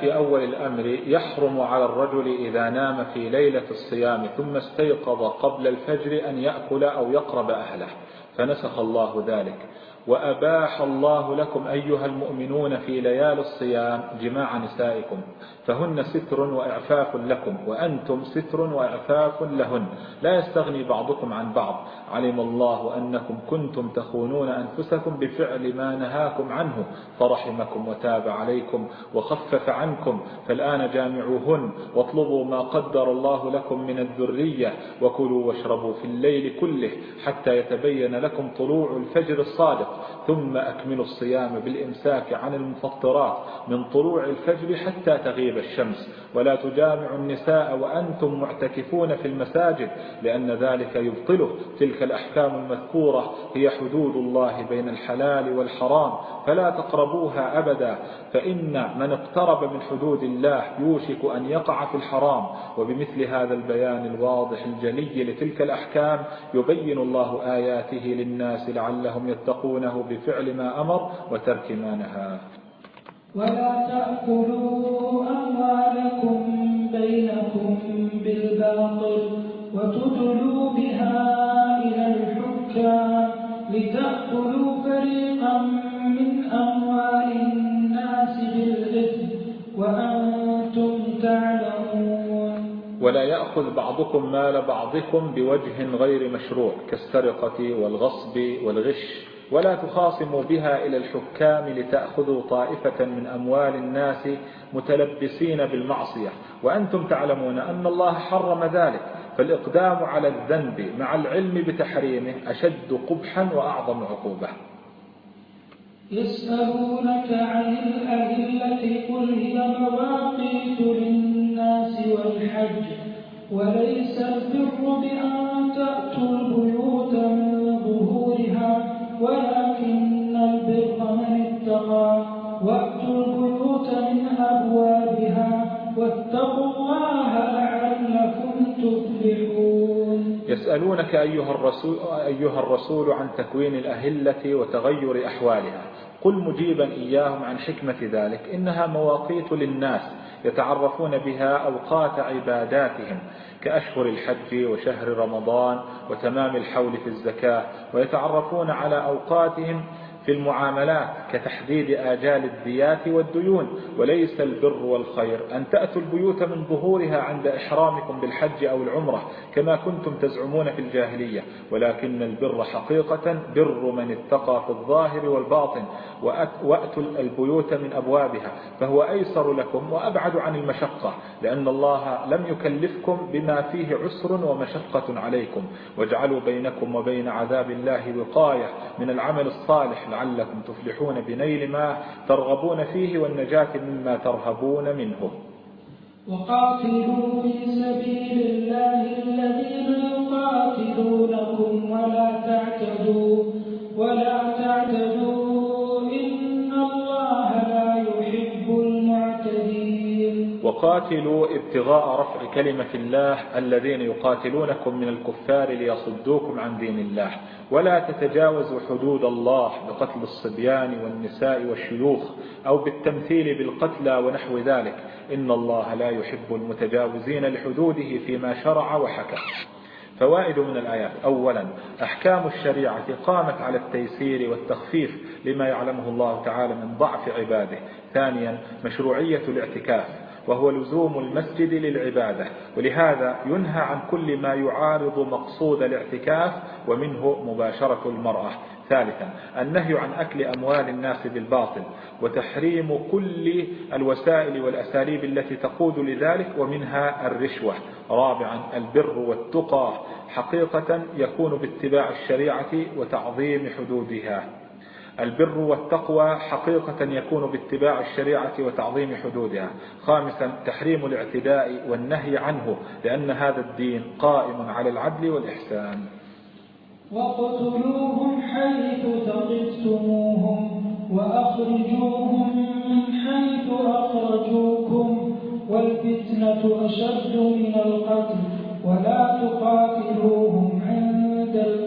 Speaker 1: في أول الأمر يحرم على الرجل إذا نام في ليلة الصيام ثم استيقظ قبل الفجر أن يأكل أو يقرب أهله فنسخ الله ذلك وأباح الله لكم أيها المؤمنون في ليالي الصيام جماع نسائكم فهن ستر وإعفاف لكم وأنتم ستر وإعفاف لهن لا يستغني بعضكم عن بعض علم الله أنكم كنتم تخونون أنفسكم بفعل ما نهاكم عنه فرحمكم وتاب عليكم وخفف عنكم فالآن جامعوهن واطلبوا ما قدر الله لكم من الذرية وكلوا واشربوا في الليل كله حتى يتبين لكم طلوع الفجر الصادق ثم أكملوا الصيام بالإمساك عن المفطرات من طلوع الفجر حتى تغيب الشمس ولا تجامعوا النساء وأنتم معتكفون في المساجد لأن ذلك يبطله تلك تلك الأحكام المذكورة هي حدود الله بين الحلال والحرام فلا تقربوها أبدا فإن من اقترب من حدود الله يوشك أن يقع في الحرام وبمثل هذا البيان الواضح الجلي لتلك الأحكام يبين الله آياته للناس لعلهم يتقونه بفعل ما أمر وترك ما نهى
Speaker 2: ولا تأكلوا أموالكم بينكم بالباطل وتدلوا بها إلى الحكام لتأكلوا فريقا من أموال الناس بالإثم وأنتم تعلمون
Speaker 1: ولا يأخذ بعضكم مال بعضكم بوجه غير مشروع كالسرقة والغصب والغش ولا تخاصموا بها إلى الحكام لتأخذوا طائفة من أموال الناس متلبسين بالمعصية وأنتم تعلمون أن الله حرم ذلك فالإقدام على الذنب مع العلم بتحريمه أشد قبحا وأعظم عقوبة
Speaker 2: يسألونك عن الأهلة قل هي مواقيت للناس والحج وليس البر بأن تأتوا البيوت من ظهورها ولكن البر من اتقى
Speaker 1: يسألونك أيها الرسول, أيها الرسول عن تكوين الأهلة وتغير أحوالها قل مجيبا إياهم عن حكمة ذلك إنها مواقيت للناس يتعرفون بها أوقات عباداتهم كأشهر الحج وشهر رمضان وتمام الحول في الزكاة ويتعرفون على أوقاتهم في المعاملات كتحديد آجال الديات والديون وليس البر والخير أن تأتوا البيوت من ظهورها عند إحرامكم بالحج أو العمرة كما كنتم تزعمون في الجاهلية ولكن البر حقيقة بر من اتقى في الظاهر والباطن وأتوا البيوت من أبوابها فهو أيسر لكم وأبعد عن المشقة لأن الله لم يكلفكم بما فيه عسر ومشقة عليكم واجعلوا بينكم وبين عذاب الله وقاية من العمل الصالح لعلكم تفلحون بنيل ما ترغبون فيه والنجاة مما ترهبون منه
Speaker 2: وقاتلوا في سبيل الله الذين يقاتلونكم ولا تعتدوا ولا تعتدوا
Speaker 1: وقاتلوا ابتغاء رفع كلمة الله الذين يقاتلونكم من الكفار ليصدوكم عن دين الله ولا تتجاوزوا حدود الله بقتل الصبيان والنساء والشيوخ أو بالتمثيل بالقتلى ونحو ذلك إن الله لا يحب المتجاوزين لحدوده فيما شرع وحكى فوائد من الآيات أولا أحكام الشريعة قامت على التيسير والتخفيف لما يعلمه الله تعالى من ضعف عباده ثانيا مشروعية الاعتكاف وهو لزوم المسجد للعبادة ولهذا ينهى عن كل ما يعارض مقصود الاعتكاف ومنه مباشرة المرأة ثالثا النهي عن أكل أموال الناس بالباطل وتحريم كل الوسائل والأساليب التي تقود لذلك ومنها الرشوة رابعا البر والتقى حقيقة يكون باتباع الشريعة وتعظيم حدودها البر والتقوى حقيقة يكون باتباع الشريعة وتعظيم حدودها خامسا تحريم الاعتداء والنهي عنه لأن هذا الدين قائم على العدل والإحسان
Speaker 2: وقتلوهم حيث ثقفتموهم وأخرجوهم من حيث أخرجوكم والفتنة أشد من القتل ولا تقاتلوهم عند القتل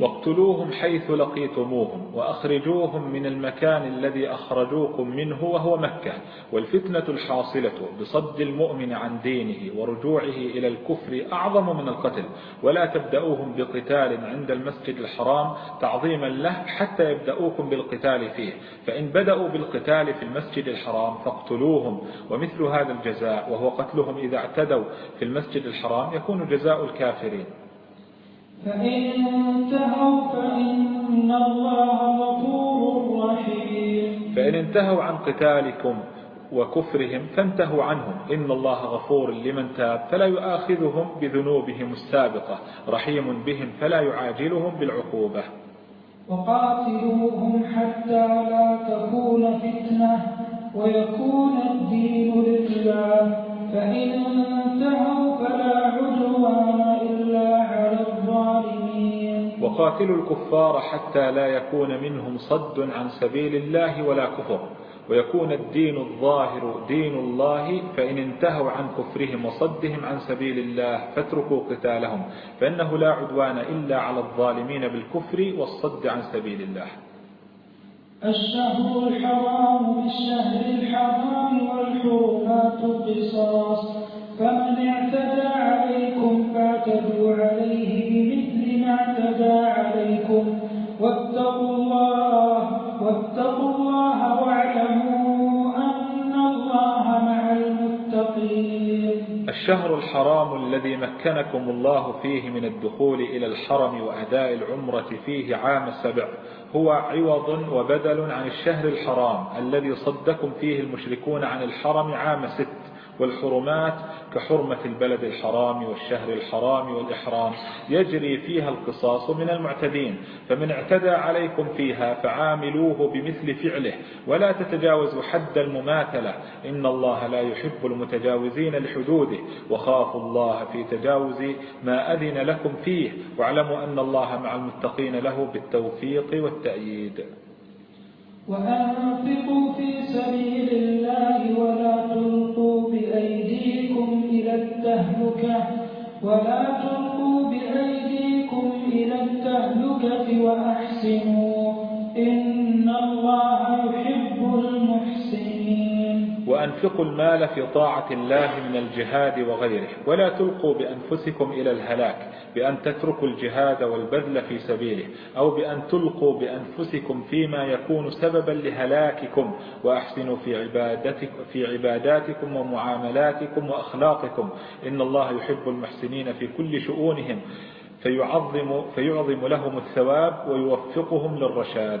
Speaker 1: واقتلوهم حيث لقيتموهم وأخرجوهم من المكان الذي أخرجوكم منه وهو مكة والفتنة الحاصلة بصد المؤمن عن دينه ورجوعه إلى الكفر أعظم من القتل ولا تبدأوهم بقتال عند المسجد الحرام تعظيما له حتى يبدأوكم بالقتال فيه فإن بدأوا بالقتال في المسجد الحرام فاقتلوهم ومثل هذا الجزاء وهو قتلهم إذا اعتدوا في المسجد الحرام يكون جزاء الكافرين
Speaker 2: فإن انتهوا فإن الله غفور رحيم
Speaker 1: فإن انتهوا عن قتالكم وكفرهم فانتهوا عنهم إن الله غفور لمن تاب فلا يؤاخذهم بذنوبهم السابقة رحيم بهم فلا يعاجلهم بالعقوبة
Speaker 2: وقاتلوهم حتى لا تكون فتنة ويكون الدين لله فإن انتهوا فلا عدوان الظالمين
Speaker 1: وقاتلوا الكفار حتى لا يكون منهم صد عن سبيل الله ولا كفر ويكون الدين الظاهر دين الله فإن انتهوا عن كفرهم وصدهم عن سبيل الله فاتركوا قتالهم فإنه لا عدوان إلا على الظالمين بالكفر والصد عن سبيل الله
Speaker 2: الشهر الحرام بالشهر الحرام والحرمات قصاص فمن اعتدى عليكم فاعتدوا عليه اعتدى عليكم واتقوا الله واتقوا الله واعلموا أن الله مع المتقين
Speaker 1: الشهر الحرام الذي مكنكم الله فيه من الدخول إلى الحرم وأداء العمرة فيه عام سبع هو عوض وبدل عن الشهر الحرام الذي صدكم فيه المشركون عن الحرم عام ست والحرمات كحرمة البلد الحرام والشهر الحرام والإحرام يجري فيها القصاص من المعتدين فمن اعتدى عليكم فيها فعاملوه بمثل فعله ولا تتجاوزوا حد المماثلة إن الله لا يحب المتجاوزين لحدوده وخافوا الله في تجاوز ما أذن لكم فيه واعلموا أن الله مع المتقين له بالتوفيق والتأييد
Speaker 2: وأنفقوا في سبيل الله ولا تلقوا بأيديكم إلى التهلكة ولا تلقوا بأيديكم إلى التهلكة وأحسنوا
Speaker 1: وأنفقوا المال في طاعة الله من الجهاد وغيره ولا تلقوا بأنفسكم إلى الهلاك بأن تتركوا الجهاد والبذل في سبيله أو بأن تلقوا بأنفسكم فيما يكون سببا لهلاككم وأحسنوا في, عبادتك في عباداتكم ومعاملاتكم وأخلاقكم إن الله يحب المحسنين في كل شؤونهم فيعظم, فيعظم لهم الثواب ويوفقهم للرشاد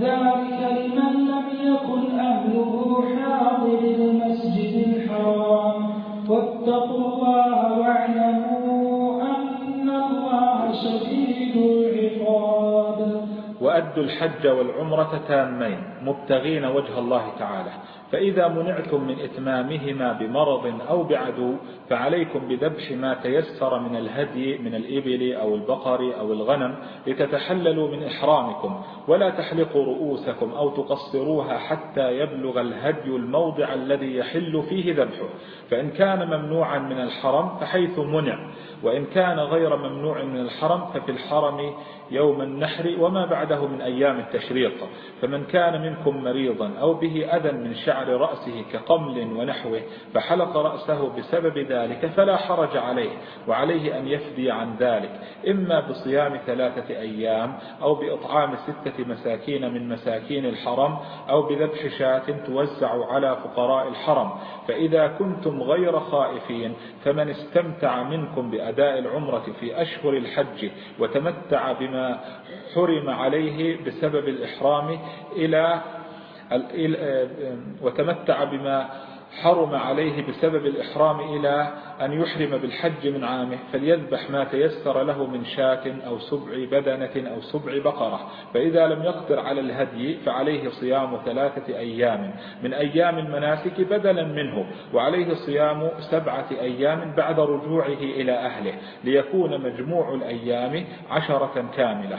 Speaker 2: ذلك لمن لم يكن أهله حاضر المسجد الحرام واتقوا الله واعلموا أن الله شديد العقاب
Speaker 1: وأدوا الحج والعمرة تامين مبتغين وجه الله تعالى فإذا منعتم من إتمامهما بمرض أو بعدو فعليكم بذبح ما تيسر من الهدي من الإبل أو البقر أو الغنم لتتحللوا من إحرامكم ولا تحلقوا رؤوسكم أو تقصروها حتى يبلغ الهدي الموضع الذي يحل فيه ذبحه فإن كان ممنوعا من الحرم فحيث منع وإن كان غير ممنوع من الحرم ففي الحرم يوم النحر وما بعده من أيام التشريق فمن كان منكم مريضا أو به أذى من شعر رأسه كقمل ونحوه فحلق رأسه بسبب ذلك فلا حرج عليه وعليه أن يفدي عن ذلك إما بصيام ثلاثة أيام أو بإطعام ستة مساكين من مساكين الحرم أو بذبح شاة توزع على فقراء الحرم فإذا كنتم غير خائفين فمن استمتع منكم بأسفل أداء العمرة في أشهر الحج وتمتع بما حرم عليه بسبب الإحرام إلى آه، آه، وتمتع بما حرم عليه بسبب الإحرام إلى أن يحرم بالحج من عامه فليذبح ما تيسر له من شاة أو سبع بدنة أو سبع بقرة فإذا لم يقدر على الهدي فعليه صيام ثلاثة أيام من أيام المناسك بدلا منه وعليه صيام سبعة أيام بعد رجوعه إلى أهله ليكون مجموع الأيام عشرة كاملة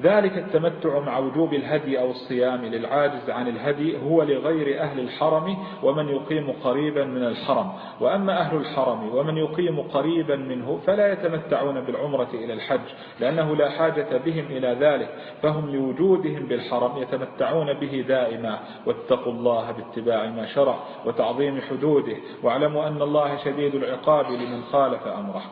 Speaker 1: ذلك التمتع مع وجوب الهدي أو الصيام للعاجز عن الهدي هو لغير أهل الحرم ومن يقيم قريبا من الحرم وأما أهل الحرم ومن يقيم قريبا منه فلا يتمتعون بالعمرة إلى الحج لأنه لا حاجة بهم إلى ذلك فهم لوجودهم بالحرم يتمتعون به دائما واتقوا الله باتباع ما شرع وتعظيم حدوده واعلموا أن الله شديد العقاب لمن خالف أمره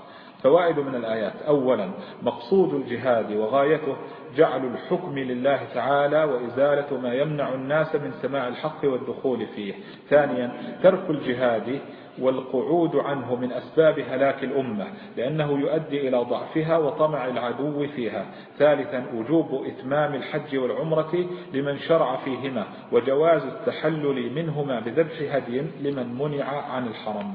Speaker 1: فوائد من الآيات أولا مقصود الجهاد وغايته جعل الحكم لله تعالى وإزالة ما يمنع الناس من سماع الحق والدخول فيه ثانيا ترك الجهاد والقعود عنه من أسباب هلاك الأمة لأنه يؤدي إلى ضعفها وطمع العدو فيها ثالثا وجوب إتمام الحج والعمرة لمن شرع فيهما وجواز التحلل منهما بذبح هدي لمن منع عن الحرم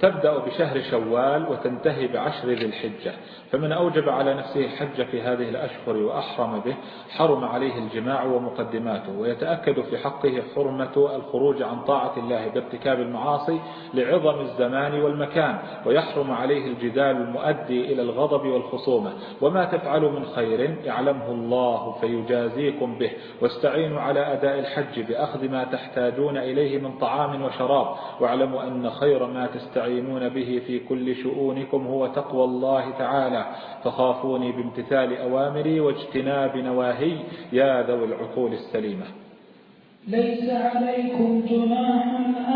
Speaker 1: تبدأ بشهر شوال وتنتهي بعشر ذي الحجة فمن أوجب على نفسه الحج في هذه الأشهر وأحرم به حرم عليه الجماع ومقدماته ويتأكد في حقه حرمة الخروج عن طاعة الله بارتكاب المعاصي لعظم الزمان والمكان ويحرم عليه الجدال المؤدي إلى الغضب والخصومة وما تفعل من خير يعلمه الله فيجازيكم به واستعينوا على أداء الحج بأخذ ما تحتاجون إليه من طعام وشراب واعلموا أن خير ما تستعين تستعينون به في كل شؤونكم هو تقوى الله تعالى فخافوني بامتثال أوامري واجتناب نواهي يا ذوي العقول السليمة
Speaker 2: ليس عليكم جناح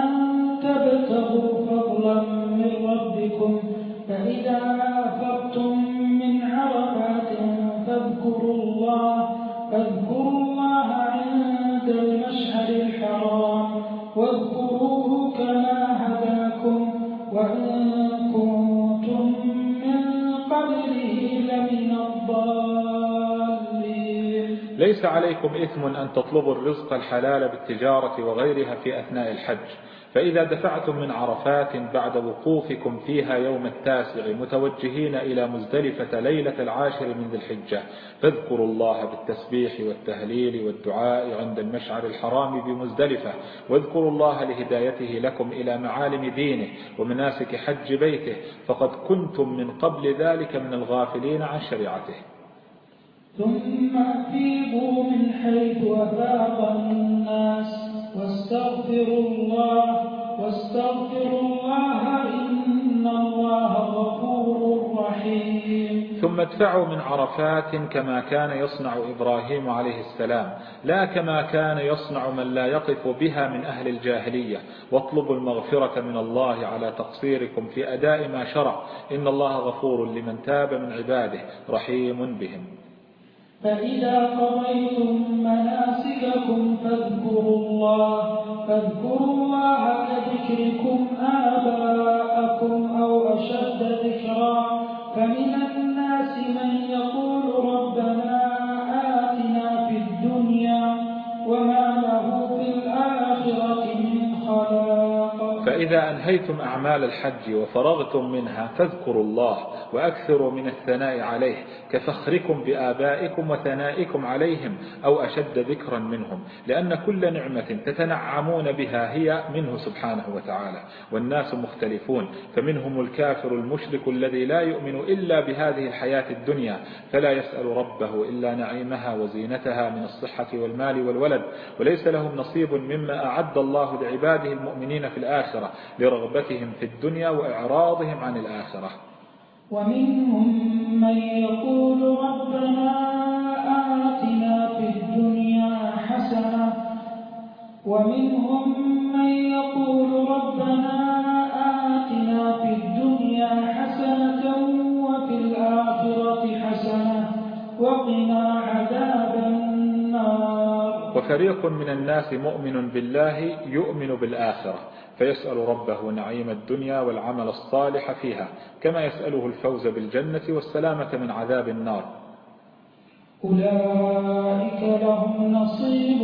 Speaker 2: أن تبتغوا فضلا من ربكم فإذا أفضتم من عرفات فاذكروا الله فاذكروا الله عند المشهد الحرام واذكروا
Speaker 1: ليس عليكم إثم أن تطلبوا الرزق الحلال بالتجارة وغيرها في أثناء الحج فإذا دفعتم من عرفات بعد وقوفكم فيها يوم التاسع متوجهين إلى مزدلفة ليلة العاشر من ذي الحجة فاذكروا الله بالتسبيح والتهليل والدعاء عند المشعر الحرام بمزدلفة واذكروا الله لهدايته لكم إلى معالم دينه ومناسك حج بيته فقد كنتم من قبل ذلك من الغافلين عن شريعته
Speaker 2: ثم أفيضوا من حيث أفاق الناس واستغفروا الله واستغفروا الله إن الله غفور رحيم
Speaker 1: ثم ادفعوا من عرفات كما كان يصنع إبراهيم عليه السلام لا كما كان يصنع من لا يقف بها من أهل الجاهلية واطلبوا المغفرة من الله على تقصيركم في أداء ما شرع إن الله غفور لمن تاب من عباده رحيم بهم
Speaker 2: فإذا قضيتم مناسككم فاذكروا الله فاذكروا الله كذكركم آباءكم أو أشد ذكرا فمن الناس من يقول
Speaker 1: فإذا أنهيتم أعمال الحج وفرغتم منها فاذكروا الله وأكثروا من الثناء عليه كفخركم بآبائكم وثنائكم عليهم أو أشد ذكرا منهم لأن كل نعمة تتنعمون بها هي منه سبحانه وتعالى والناس مختلفون فمنهم الكافر المشرك الذي لا يؤمن إلا بهذه الحياة الدنيا فلا يسأل ربه إلا نعيمها وزينتها من الصحة والمال والولد وليس لهم نصيب مما أعد الله لعباده المؤمنين في الآخرة لرغبتهم في الدنيا وإعراضهم عن الآخرة
Speaker 2: ومنهم من يقول ربنا آتنا في الدنيا حسنة ومنهم من يقول ربنا آتنا في الدنيا حسنة وفي الآخرة حسنة وقنا عذاب النار
Speaker 3: وفريق
Speaker 1: من الناس مؤمن بالله يؤمن بالآخرة فيسأل ربه نعيم الدنيا والعمل الصالح فيها كما يسأله الفوز بالجنة والسلامة من عذاب النار
Speaker 2: أولئك لهم نصيب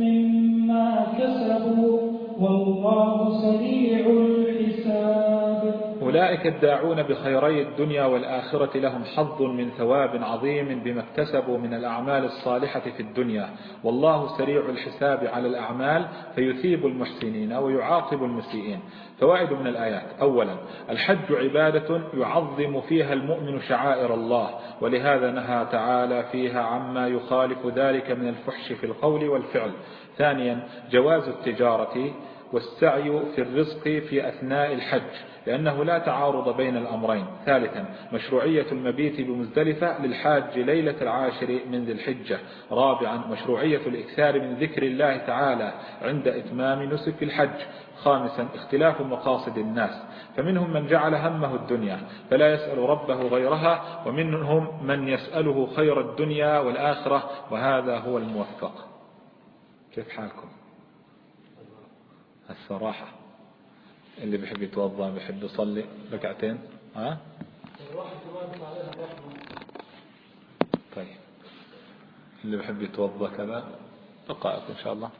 Speaker 2: مما كسبوا
Speaker 1: والله
Speaker 2: سريع الحساب
Speaker 1: أولئك الداعون بخيري الدنيا والآخرة لهم حظ من ثواب عظيم بما اكتسبوا من الأعمال الصالحة في الدنيا والله سريع الحساب على الأعمال فيثيب المحسنين ويعاقب المسيئين فوائد من الآيات أولا الحج عبادة يعظم فيها المؤمن شعائر الله ولهذا نهى تعالى فيها عما يخالف ذلك من الفحش في القول والفعل ثانيا جواز التجارة والسعي في الرزق في أثناء الحج لأنه لا تعارض بين الأمرين ثالثا مشروعية المبيت بمزدلفة للحاج ليلة العاشر من ذي الحجة رابعا مشروعية الإكثار من ذكر الله تعالى عند إتمام نسك الحج خامسا اختلاف مقاصد الناس فمنهم من جعل همه الدنيا فلا يسأل ربه غيرها ومنهم من يسأله خير الدنيا والآخرة وهذا هو الموفق كيف حالكم الصراحة اللي بيحب يتوضا بيحب يصلي ركعتين ها طيب اللي بيحب يتوضا كذا دقائق إن شاء الله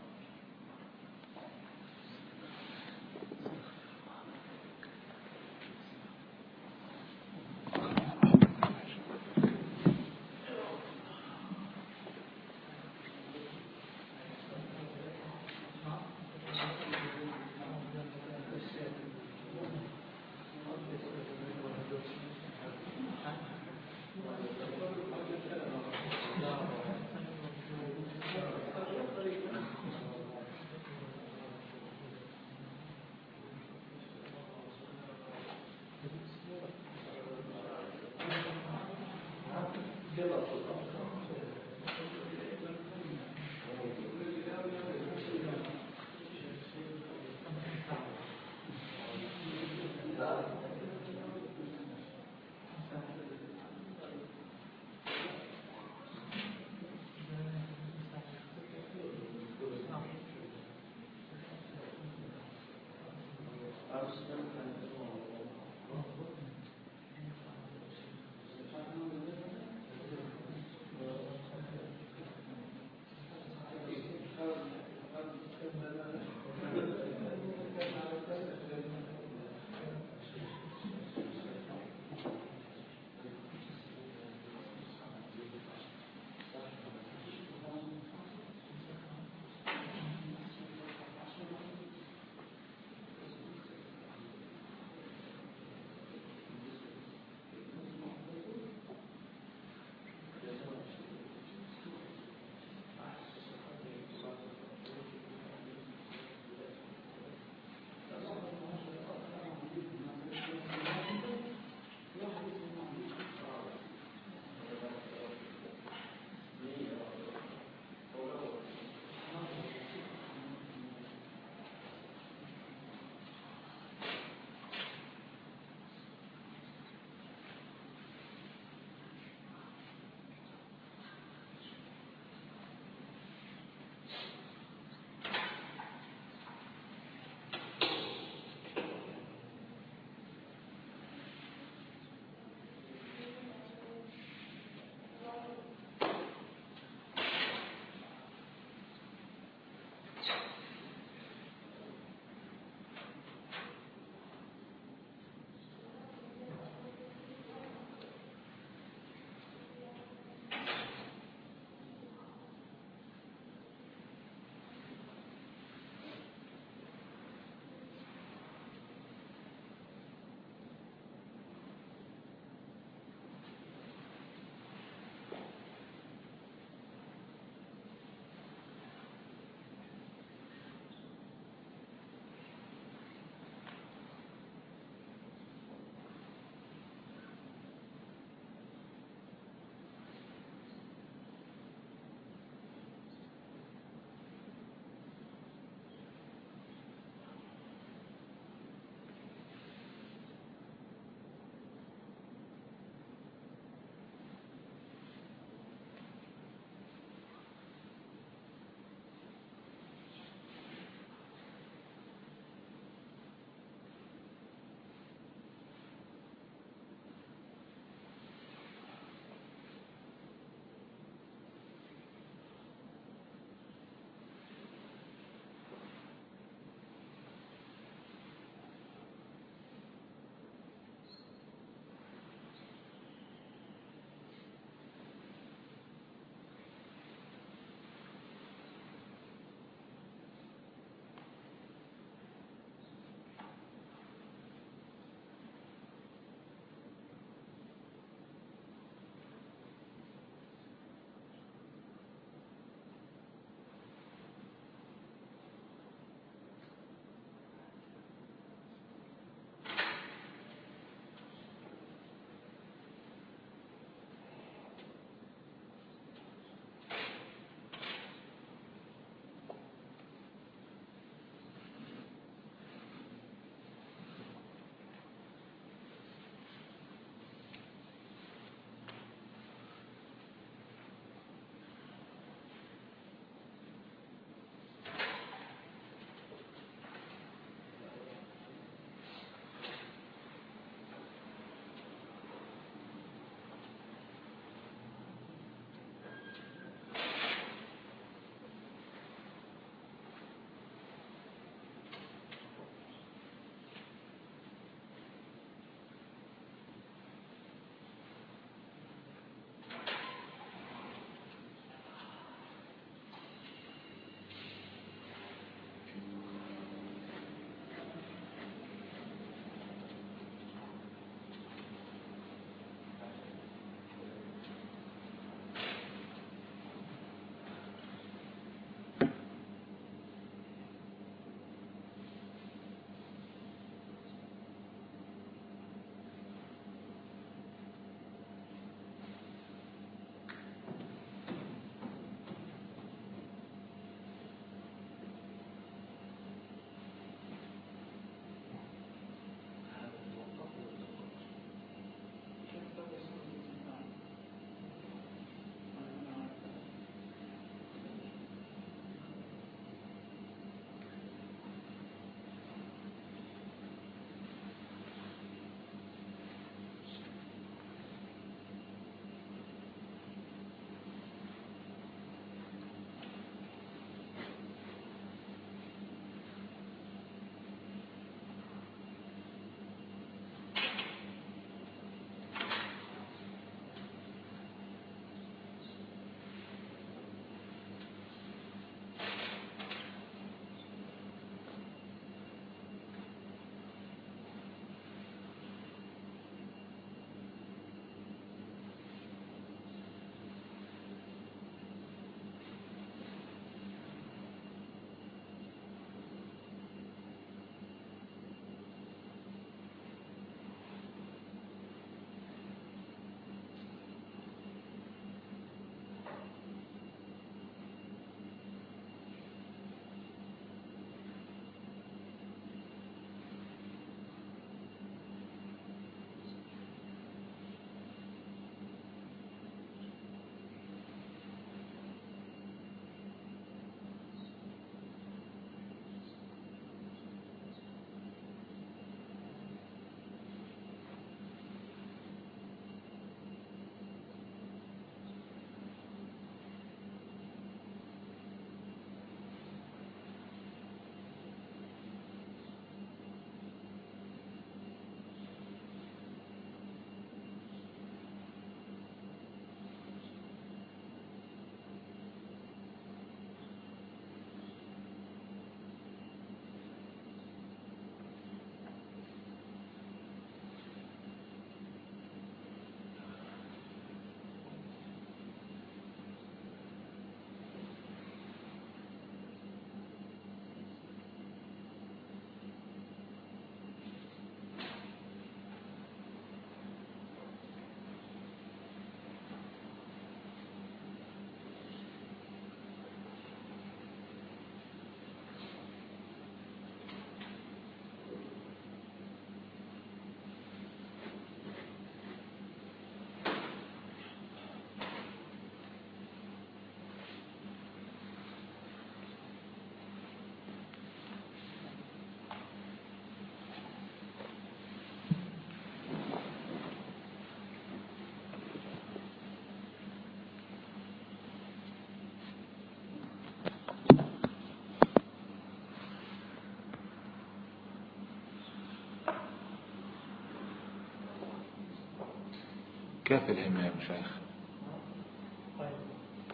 Speaker 1: الهمة يا مشايخ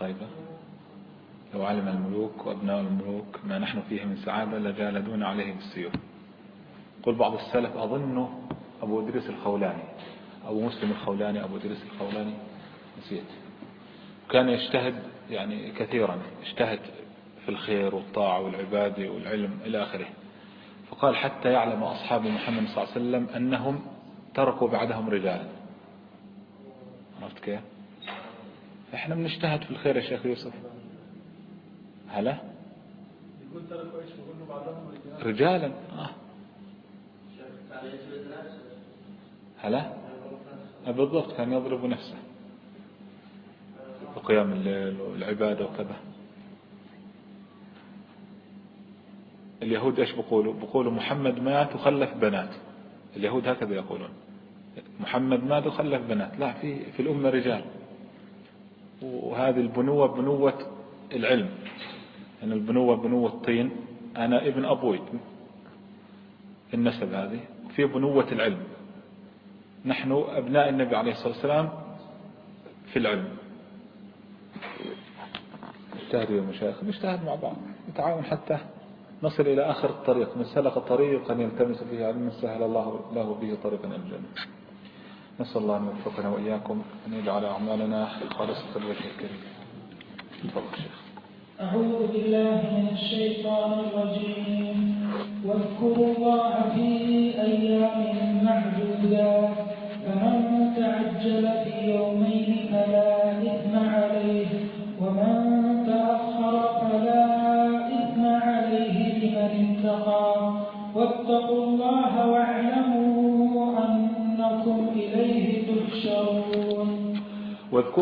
Speaker 1: طيبة لو علم الملوك وأبناء الملوك ما نحن فيه من سعادة لجالدون عليه بالسيوف قل بعض السلف أظنه أبو إدريس الخولاني أبو مسلم الخولاني أبو إدريس الخولاني نسيت كان يجتهد يعني كثيرا اجتهد في الخير والطاعة والعبادة والعلم إلى آخره فقال حتى يعلم أصحاب محمد صلى الله عليه وسلم أنهم تركوا بعدهم رجالا كده احنا بنجتهد في الخير يا شيخ يوسف هلا رجالا اه هلا بالضبط كان يضرب نفسه وقيام الليل والعبادة وكذا اليهود ايش بيقولوا بيقولوا محمد مات وخلف بنات اليهود هكذا يقولون محمد ماذا خلف بنات لا في في الأمة رجال وهذه البنوة بنوة العلم أن يعني البنوة بنوة الطين أنا ابن أبوي النسب هذه في بنوة العلم نحن أبناء النبي عليه الصلاة والسلام في العلم اجتهدوا يا مشايخ نجتهد مع بعض نتعاون حتى نصل إلى آخر الطريق من سلك طريقا يلتمس فيه علما سهل الله له به طريقا الجنة نسأل الله أن يوفقنا وإياكم أن يجعل أعمالنا خالصة الوجه الكريم تفضل شيخ
Speaker 2: أعوذ بالله من الشيطان الرجيم واذكروا الله في أيام معدودات فمن تعجل في يومين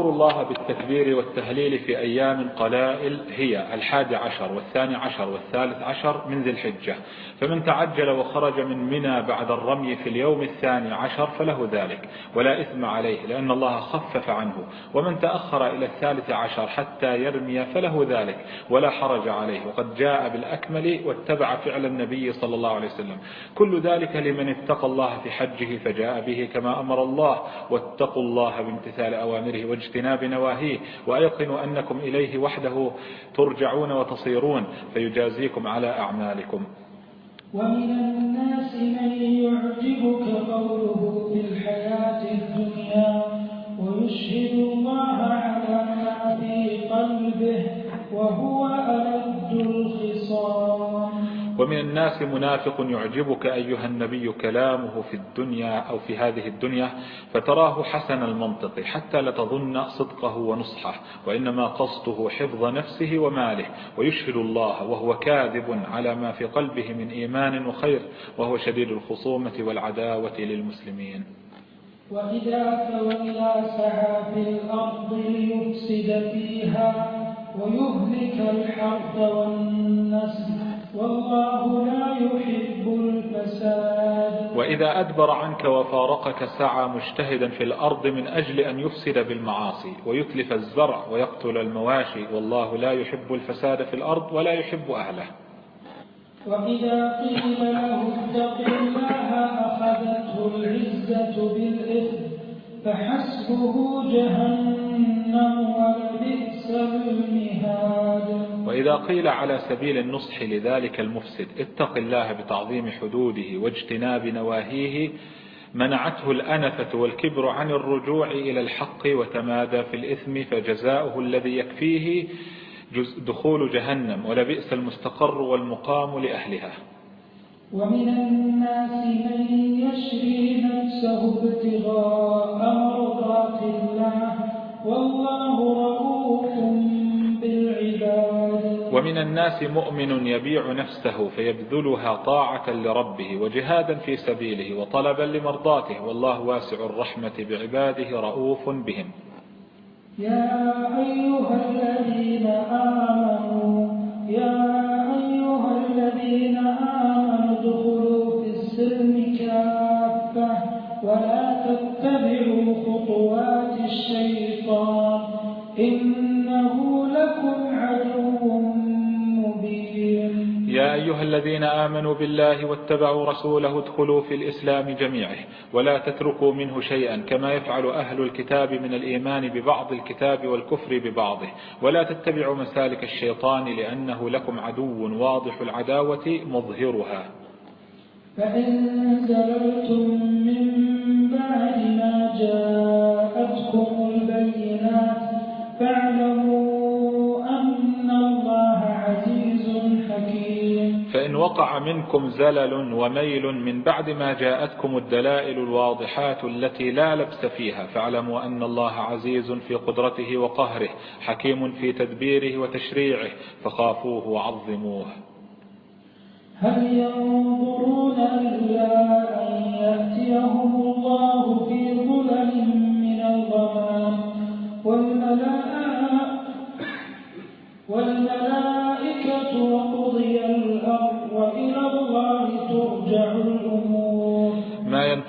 Speaker 1: واذكروا الله بالتسبيح التكبير والتهليل في أيام قلائل هي الحادي عشر والثاني عشر والثالث عشر من ذي الحجة فمن تعجل وخرج من منى بعد الرمي في اليوم الثاني عشر فله ذلك ولا إثم عليه لأن الله خفف عنه ومن تأخر إلى الثالث عشر حتى يرمي فله ذلك ولا حرج عليه وقد جاء بالأكمل واتبع فعل النبي صلى الله عليه وسلم كل ذلك لمن اتقى الله في حجه فجاء به كما أمر الله واتقوا الله بامتثال أوامره واجتناب نواهيه الله وأيقنوا أنكم إليه وحده ترجعون وتصيرون فيجازيكم على أعمالكم
Speaker 2: ومن الناس من يعجبك قوله في الحياة الدنيا ويشهد الله على ما في قلبه وهو ألد الخصام
Speaker 1: ومن الناس منافق يعجبك أيها النبي كلامه في الدنيا أو في هذه الدنيا فتراه حسن المنطق حتى لتظن صدقه ونصحه وإنما قصده حفظ نفسه وماله ويشهد الله وهو كاذب على ما في قلبه من إيمان وخير وهو شديد الخصومة والعداوة للمسلمين
Speaker 2: وإذا تولى سعى في الأرض ليفسد فيها ويهلك الحرث والنسل والله لا يحب الفساد
Speaker 1: وإذا أدبر عنك وفارقك سعى مجتهدا في الأرض من أجل أن يفسد بالمعاصي ويتلف الزرع ويقتل المواشي والله لا يحب الفساد في الأرض ولا يحب أهله
Speaker 2: وإذا قيل له اتق الله أخذته العزة بالإثم فحسبه جهنم ولبئس
Speaker 1: وإذا قيل على سبيل النصح لذلك المفسد اتق الله بتعظيم حدوده واجتناب نواهيه منعته الأنفة والكبر عن الرجوع إلى الحق وتمادى في الإثم فجزاؤه الذي يكفيه دخول جهنم ولبئس المستقر والمقام لأهلها
Speaker 2: ومن الناس من يشري نفسه ابتغاء مرضات الله والله رؤوف بالعباد ومن
Speaker 1: الناس مؤمن يبيع نفسه فيبذلها طاعة لربه وجهادا في سبيله وطلبا لمرضاته والله واسع الرحمة بعباده رؤوف بهم
Speaker 2: يا أيها الذين آمنوا يا أيها الذين آمنوا ادخلوا في السلم كافة ولا تتبعوا خطوات الشيطان إنه لكم عدو
Speaker 3: مبين يا
Speaker 1: أيها الذين آمنوا بالله واتبعوا رسوله ادخلوا في الإسلام جميعه ولا تتركوا منه شيئا كما يفعل أهل الكتاب من الإيمان ببعض الكتاب والكفر ببعضه ولا تتبعوا مسالك الشيطان لأنه لكم عدو واضح العداوة مظهرها
Speaker 2: فإن زللتم من
Speaker 1: فإن وقع منكم زلل وميل من بعد ما جاءتكم الدلائل الواضحات التي لا لبس فيها فاعلموا أن الله عزيز في قدرته وقهره حكيم في تدبيره وتشريعه فخافوه وعظموه
Speaker 2: هل ينظرون إلا أن يأتيهم الله في ظلم من الغمام والملائكة وقضي الأرض وإلى الله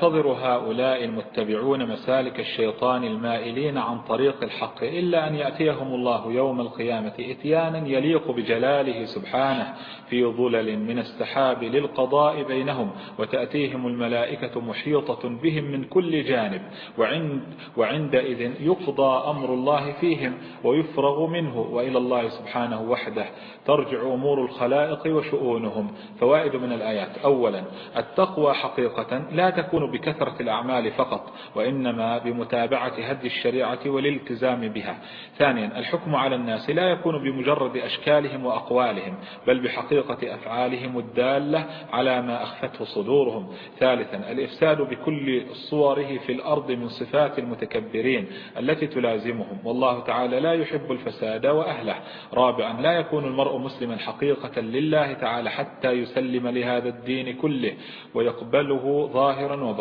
Speaker 1: ينتظر هؤلاء المتبعون مسالك الشيطان المائلين عن طريق الحق إلا أن يأتيهم الله يوم القيامة إتيانا يليق بجلاله سبحانه في ظلل من السحاب للقضاء بينهم وتأتيهم الملائكة محيطة بهم من كل جانب وعند وعندئذ يقضى أمر الله فيهم ويفرغ منه وإلى الله سبحانه وحده ترجع أمور الخلائق وشؤونهم فوائد من الآيات أولا التقوى حقيقة لا تكون بكثرة الأعمال فقط وإنما بمتابعة هدي الشريعة والالتزام بها ثانيا الحكم على الناس لا يكون بمجرد أشكالهم وأقوالهم بل بحقيقة أفعالهم الدالة على ما أخفته صدورهم ثالثا الإفساد بكل صوره في الأرض من صفات المتكبرين التي تلازمهم والله تعالى لا يحب الفساد وأهله رابعا لا يكون المرء مسلما حقيقة لله تعالى حتى يسلم لهذا الدين كله ويقبله ظاهرا وباطنا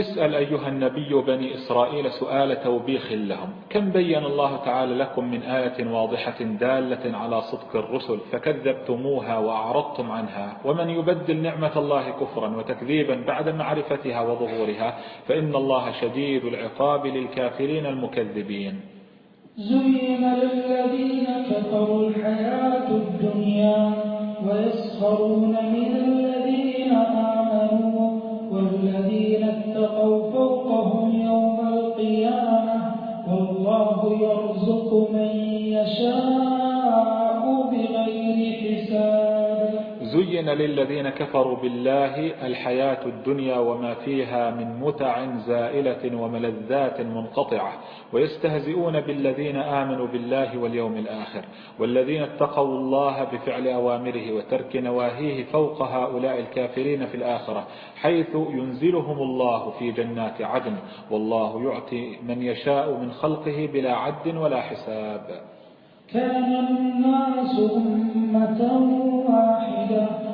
Speaker 1: اسأل أيها النبي بني إسرائيل سؤال توبيخ لهم كم بين الله تعالى لكم من آية واضحة دالة على صدق الرسل فكذبتموها وأعرضتم عنها ومن يبدل نعمة الله كفرا وتكذيبا بعد معرفتها وظهورها فإن الله شديد العقاب للكافرين المكذبين
Speaker 2: زين للذين كفروا الحياة الدنيا ويسخرون من الذين آمنوا الذين اتقوا
Speaker 1: للذين كفروا بالله الحياة الدنيا وما فيها من متع زائلة وملذات منقطعة ويستهزئون بالذين آمنوا بالله واليوم الآخر والذين اتقوا الله بفعل أوامره وترك نواهيه فوق هؤلاء الكافرين في الآخرة حيث ينزلهم الله في جنات عدن والله يعطي من يشاء من خلقه بلا عد ولا حساب كان
Speaker 2: الناس أمة واحدة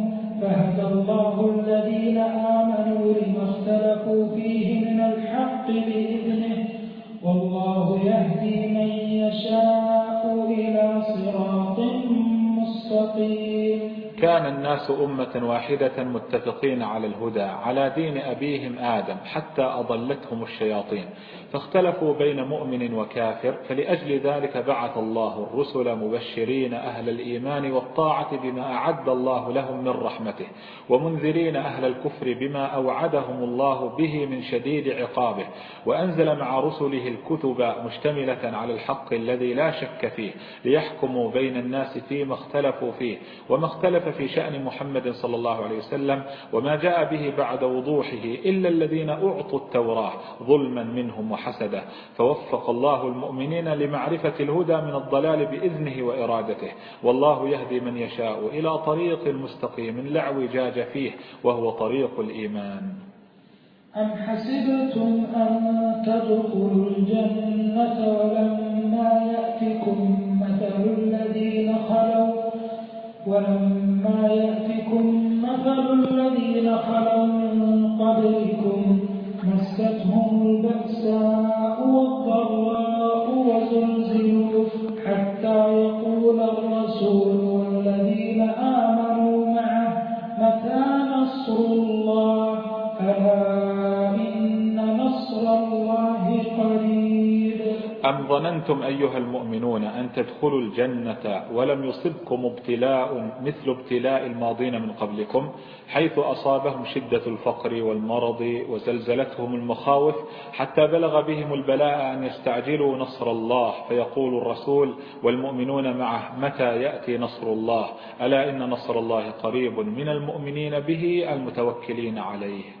Speaker 2: فهدى الله الذين آمنوا لما اختلفوا فيه من الحق بإذنه والله يهدي من يشاء إلى صراط مستقيم
Speaker 1: كان الناس أمة واحدة متفقين على الهدى على دين أبيهم آدم حتى أضلتهم الشياطين فاختلفوا بين مؤمن وكافر فلأجل ذلك بعث الله الرسل مبشرين أهل الإيمان والطاعة بما أعد الله لهم من رحمته ومنذرين أهل الكفر بما أوعدهم الله به من شديد عقابه وأنزل مع رسله الكتب مشتملة على الحق الذي لا شك فيه ليحكموا بين الناس فيما اختلفوا فيه وما اختلف في شأن محمد صلى الله عليه وسلم وما جاء به بعد وضوحه إلا الذين أعطوا التوراة ظلما منهم وحسده فوفق الله المؤمنين لمعرفة الهدى من الضلال بإذنه وإرادته والله يهدي من يشاء إلى طريق مستقيم لا اعوجاج فيه وهو طريق الإيمان
Speaker 2: أم حسبتم أن تدخلوا الجنة ولما يأتكم مثل الذين خلوا ولما يأتكم مثل الذين خلوا من قبلكم مستهم البأساء والضراء وزلزلوا حتى يقوموا
Speaker 1: أم ظننتم أيها المؤمنون أن تدخلوا الجنة ولم يصبكم ابتلاء مثل ابتلاء الماضين من قبلكم حيث أصابهم شدة الفقر والمرض وزلزلتهم المخاوف حتى بلغ بهم البلاء أن يستعجلوا نصر الله فيقول الرسول والمؤمنون معه متى يأتي نصر الله ألا إن نصر الله قريب من المؤمنين به المتوكلين عليه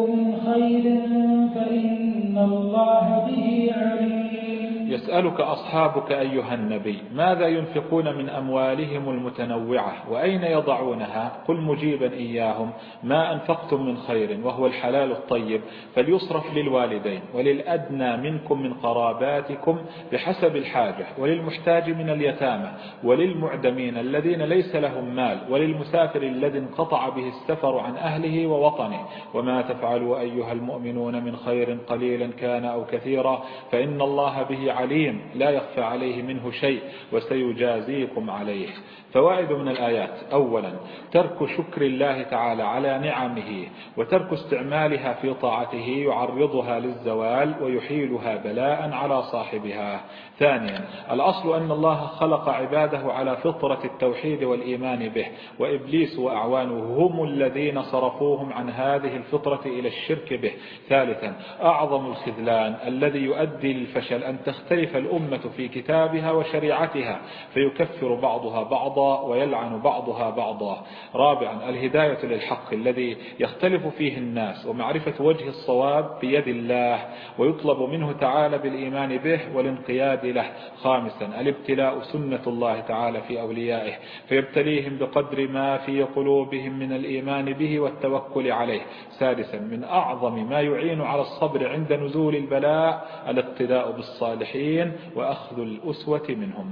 Speaker 1: يسألك أصحابك أيها النبي ماذا ينفقون من أموالهم المتنوعة وأين يضعونها قل مجيبا إياهم ما أنفقتم من خير وهو الحلال الطيب فليصرف للوالدين وللأدنى منكم من قراباتكم بحسب الحاجة وللمحتاج من اليتامى وللمعدمين الذين ليس لهم مال وللمسافر الذي انقطع به السفر عن أهله ووطنه وما تفعلوا أيها المؤمنون من خير قليلا كان أو كثيرا فإن الله به عليم عليم لا يخفى عليه منه شيء وسيجازيكم عليه فوائد من الآيات أولا ترك شكر الله تعالى على نعمه وترك استعمالها في طاعته يعرضها للزوال ويحيلها بلاء على صاحبها ثانيا الأصل أن الله خلق عباده على فطرة التوحيد والإيمان به وإبليس وأعوانه هم الذين صرفوهم عن هذه الفطرة إلى الشرك به ثالثا أعظم الخذلان الذي يؤدي للفشل أن تختلف الأمة في كتابها وشريعتها فيكفر بعضها بعضا ويلعن بعضها بعضا رابعا الهداية للحق الذي يختلف فيه الناس ومعرفة وجه الصواب بيد الله ويطلب منه تعالى بالإيمان به والانقياد له خامسا الابتلاء سنة الله تعالى في أوليائه فيبتليهم بقدر ما في قلوبهم من الإيمان به والتوكل عليه سادسا من أعظم ما يعين على الصبر عند نزول البلاء الاقتداء بالصالحين وأخذ الأسوة منهم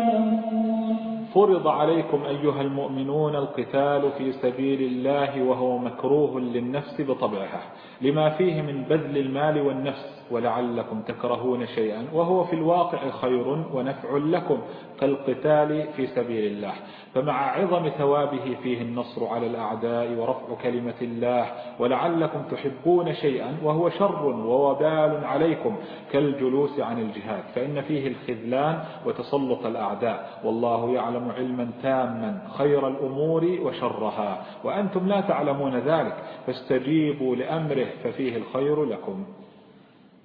Speaker 1: فرض عليكم أيها المؤمنون القتال في سبيل الله وهو مكروه للنفس بطبعها لما فيه من بذل المال والنفس ولعلكم تكرهون شيئا وهو في الواقع خير ونفع لكم كالقتال في سبيل الله فمع عظم ثوابه فيه النصر على الأعداء ورفع كلمة الله ولعلكم تحبون شيئا وهو شر ووبال عليكم كالجلوس عن الجهاد فإن فيه الخذلان وتسلط الأعداء والله يعلم يعلم علما تاما خير الأمور وشرها وأنتم لا تعلمون ذلك فاستجيبوا لأمره ففيه الخير لكم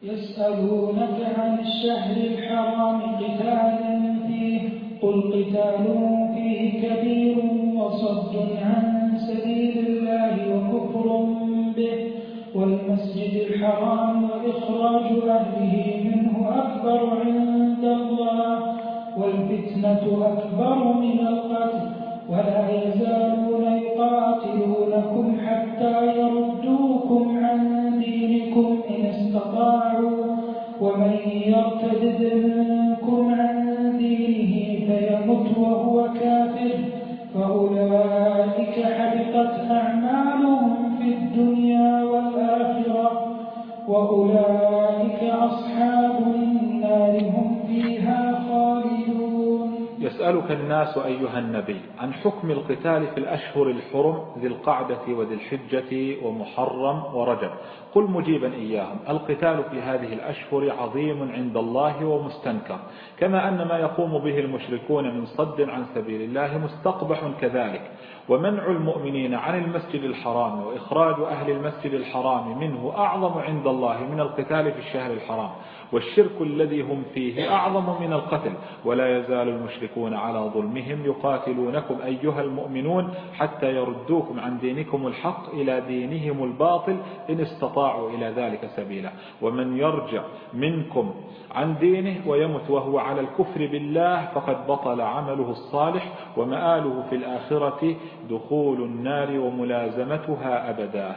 Speaker 2: يسألونك عن الشهر الحرام قتال فيه قل قتال فيه كبير وصد عن سبيل الله وكفر به والمسجد الحرام وإخراج أهله منه أكبر عند الله والفتنة أكبر من القتل ولا يزالون يقاتلونكم حتى يردوكم عن دينكم إن استطاعوا ومن يرتد منكم
Speaker 1: يسألك الناس أيها النبي عن حكم القتال في الأشهر الحرم ذي القعدة وذي الحجة ومحرم ورجب قل مجيبا إياهم القتال في هذه الأشهر عظيم عند الله ومستنكر كما أن ما يقوم به المشركون من صد عن سبيل الله مستقبح كذلك ومنع المؤمنين عن المسجد الحرام وإخراج أهل المسجد الحرام منه أعظم عند الله من القتال في الشهر الحرام والشرك الذي هم فيه أعظم من القتل ولا يزال المشركون على ظلمهم يقاتلونكم أيها المؤمنون حتى يردوكم عن دينكم الحق إلى دينهم الباطل إن استطاعوا إلى ذلك سبيلا ومن يرجع منكم عن دينه ويمت وهو على الكفر بالله فقد بطل عمله الصالح ومآله في الآخرة دخول النار وملازمتها أبدا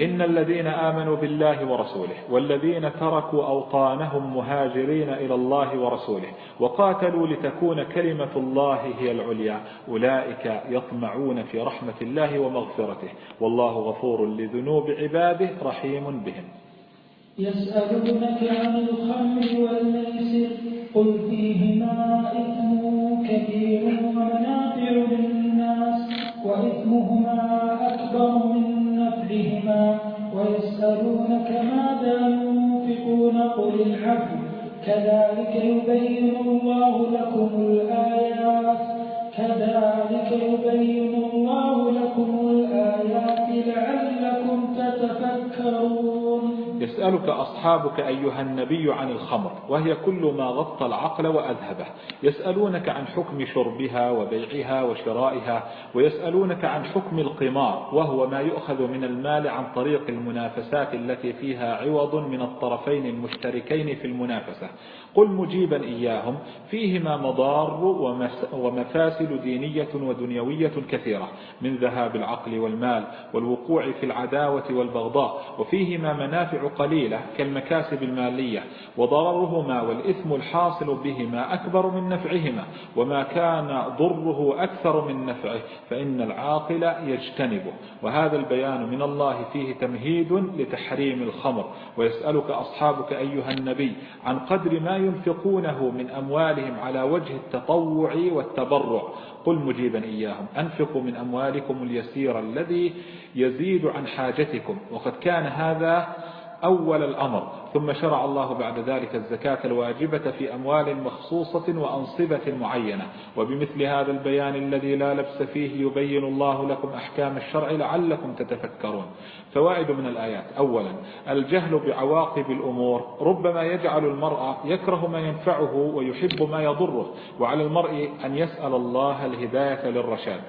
Speaker 1: إن الذين آمنوا بالله ورسوله والذين تركوا أوطانهم مهاجرين إلى الله ورسوله وقاتلوا لتكون كلمة الله هي العليا أولئك يطمعون في رحمة الله ومغفرته والله غفور لذنوب عباده رحيم بهم
Speaker 2: يسألونك عن الخمر والميسر قل فيهما إثم كبير ومنافع للناس وإثمهما أكبر من بهما ويسألونك ماذا ينفقون قل العفو كذلك يبين الله لكم الآيات كذلك يبين
Speaker 1: يسألك أصحابك أيها النبي عن الخمر وهي كل ما غطى العقل وأذهبه يسألونك عن حكم شربها وبيعها وشرائها ويسألونك عن حكم القمار وهو ما يؤخذ من المال عن طريق المنافسات التي فيها عوض من الطرفين المشتركين في المنافسة قل مجيبا إياهم فيهما مضار ومفاسد دينية ودنيوية كثيرة من ذهاب العقل والمال والوقوع في العداوة والبغضاء وفيهما منافع قليلة كالمكاسب المالية وضررهما والإثم الحاصل بهما أكبر من نفعهما وما كان ضره أكثر من نفعه فإن العاقل يجتنبه وهذا البيان من الله فيه تمهيد لتحريم الخمر ويسألك أصحابك أيها النبي عن قدر ما ينفقونه من أموالهم على وجه التطوع والتبرع قل مجيبا إياهم أنفقوا من أموالكم اليسير الذي يزيد عن حاجتكم وقد كان هذا أول الأمر ثم شرع الله بعد ذلك الزكاة الواجبة في أموال مخصوصة وأنصبة معينة وبمثل هذا البيان الذي لا لبس فيه يبين الله لكم أحكام الشرع لعلكم تتفكرون فوائد من الآيات أولا الجهل بعواقب الأمور ربما يجعل المرأة يكره ما ينفعه ويحب ما يضره وعلى المرء أن يسأل الله الهداية للرشاد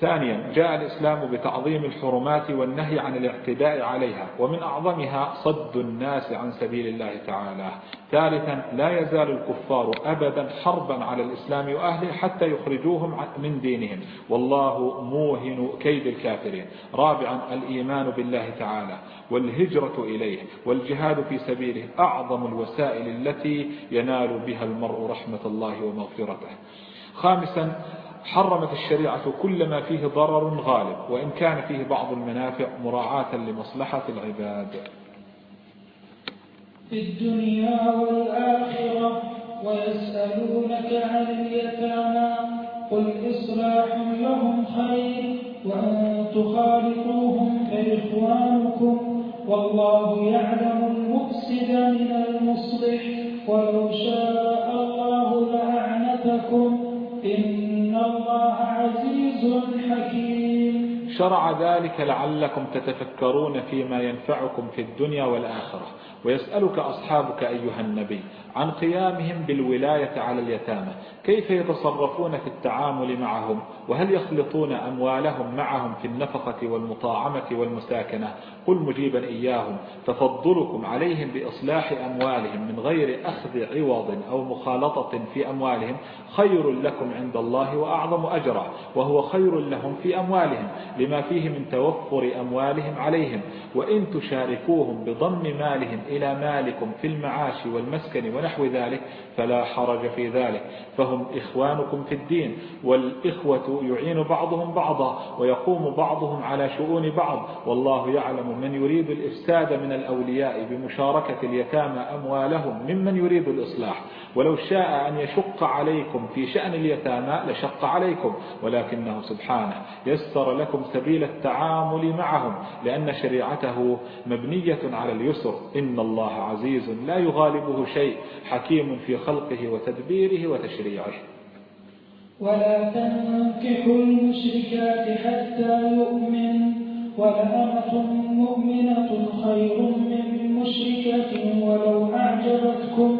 Speaker 1: ثانيا جاء الإسلام بتعظيم الحرمات والنهي عن الاعتداء عليها ومن أعظمها صد الناس عن سبيل الله تعالى ثالثا لا يزال الكفار أبدا حربا على الإسلام وأهله حتى يخرجوهم من دينهم والله موهن كيد الكافرين رابعا الإيمان بالله تعالى والهجرة إليه والجهاد في سبيله أعظم الوسائل التي ينال بها المرء رحمة الله ومغفرته خامسا حرمت الشريعة كل ما فيه ضرر غالب وإن كان فيه بعض المنافع مراعاة لمصلحة العباد
Speaker 2: في الدنيا والآخرة ويسألونك عن اليتامى قل إصلاح لهم خير وأن تخالطوهم فإخوانكم والله يعلم المفسد من المصلح ولو شاء الله لأعنتكم إن الله عزيز حكيم
Speaker 1: شرع ذلك لعلكم تتفكرون فيما ينفعكم في الدنيا والآخرة ويسألك أصحابك أيها النبي عن قيامهم بالولاية على اليتامى كيف يتصرفون في التعامل معهم وهل يخلطون أموالهم معهم في النفقة والمطاعمة والمساكنة قل مجيبا إياهم تفضلكم عليهم بإصلاح أموالهم من غير أخذ عوض أو مخالطة في أموالهم خير لكم عند الله وأعظم أجرا وهو خير لهم في أموالهم لما فيه من توفر أموالهم عليهم وإن تشاركوهم بضم مالهم إلى مالكم في المعاش والمسكن ونحو ذلك فلا حرج في ذلك فهم إخوانكم في الدين والإخوة يعين بعضهم بعضا ويقوم بعضهم على شؤون بعض والله يعلم من يريد الإفساد من الأولياء بمشاركة اليتامى أموالهم ممن يريد الإصلاح ولو شاء أن يشق عليكم في شأن اليتامى لشق عليكم ولكنه سبحانه يسر لكم سبيل التعامل معهم لأن شريعته مبنية على اليسر إن الله عزيز لا يغالبه شيء حكيم في خلقه وتدبيره وتشريعه
Speaker 2: ولا تنكحوا المشركات حتى يؤمن ولأمة مؤمنة خير من مشركة ولو أعجبتكم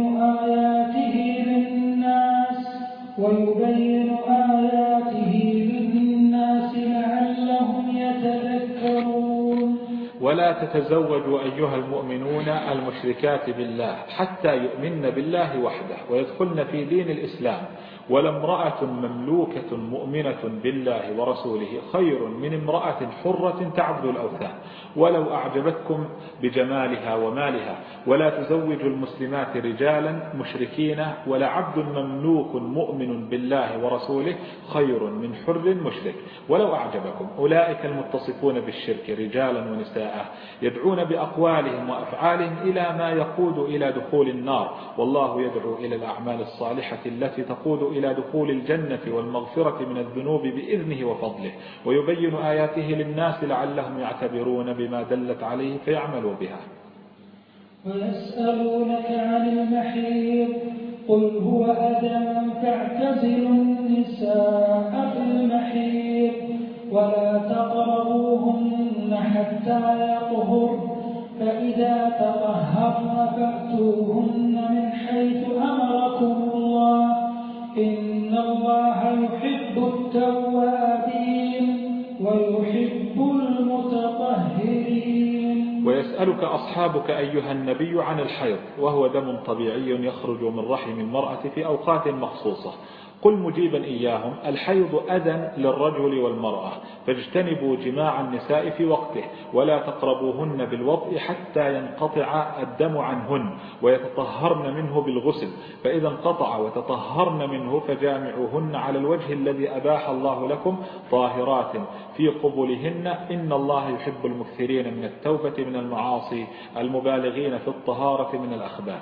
Speaker 1: تتزوجوا أيها المؤمنون المشركات بالله حتى يؤمن بالله وحده ويدخلن في دين الإسلام ولا امرأة مملوكة مؤمنة بالله ورسوله خير من امرأة حرة تعبد الأوثان ولو أعجبتكم بجمالها ومالها ولا تزوج المسلمات رجالا مشركين ولا عبد مملوك مؤمن بالله ورسوله خير من حر مشرك ولو أعجبكم أولئك المتصفون بالشرك رجالا ونساء يدعون بأقوالهم وأفعالهم إلى ما يقود إلى دخول النار والله يدعو إلى الأعمال الصالحة التي تقود إلى دخول الجنة والمغفرة من الذنوب بإذنه وفضله ويبين آياته للناس لعلهم يعتبرون بما دلت عليه فيعملوا بها
Speaker 2: ويسألونك عن المحيط قل هو أذى فاعتزلوا النساء في المحيط ولا تقربوهن حتى يطهر فإذا تطهرن فأتوهن من حيث أمركم
Speaker 1: يسألك أصحابك أيها النبي عن الحيض وهو دم طبيعي يخرج من رحم المرأة في أوقات مخصوصة قل مجيبا إياهم الحيض أذى للرجل والمرأة فاجتنبوا جماع النساء في وقته ولا تقربوهن بالوطء حتى ينقطع الدم عنهن ويتطهرن منه بالغسل فإذا انقطع وتطهرن منه فجامعوهن على الوجه الذي أباح الله لكم طاهرات في قبلهن إن الله يحب المكثرين من التوبة من المعاصي المبالغين في الطهارة من الأخبار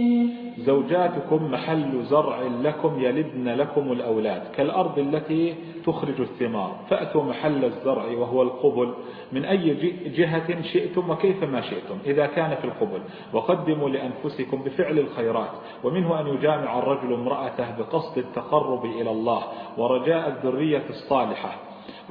Speaker 1: زوجاتكم محل زرع لكم يلدن لكم الأولاد كالأرض التي تخرج الثمار فأتوا محل الزرع وهو القبل من أي جهة شئتم وكيف ما شئتم إذا كان في القبل وقدموا لأنفسكم بفعل الخيرات ومنه أن يجامع الرجل امرأته بقصد التقرب إلى الله ورجاء الذرية الصالحة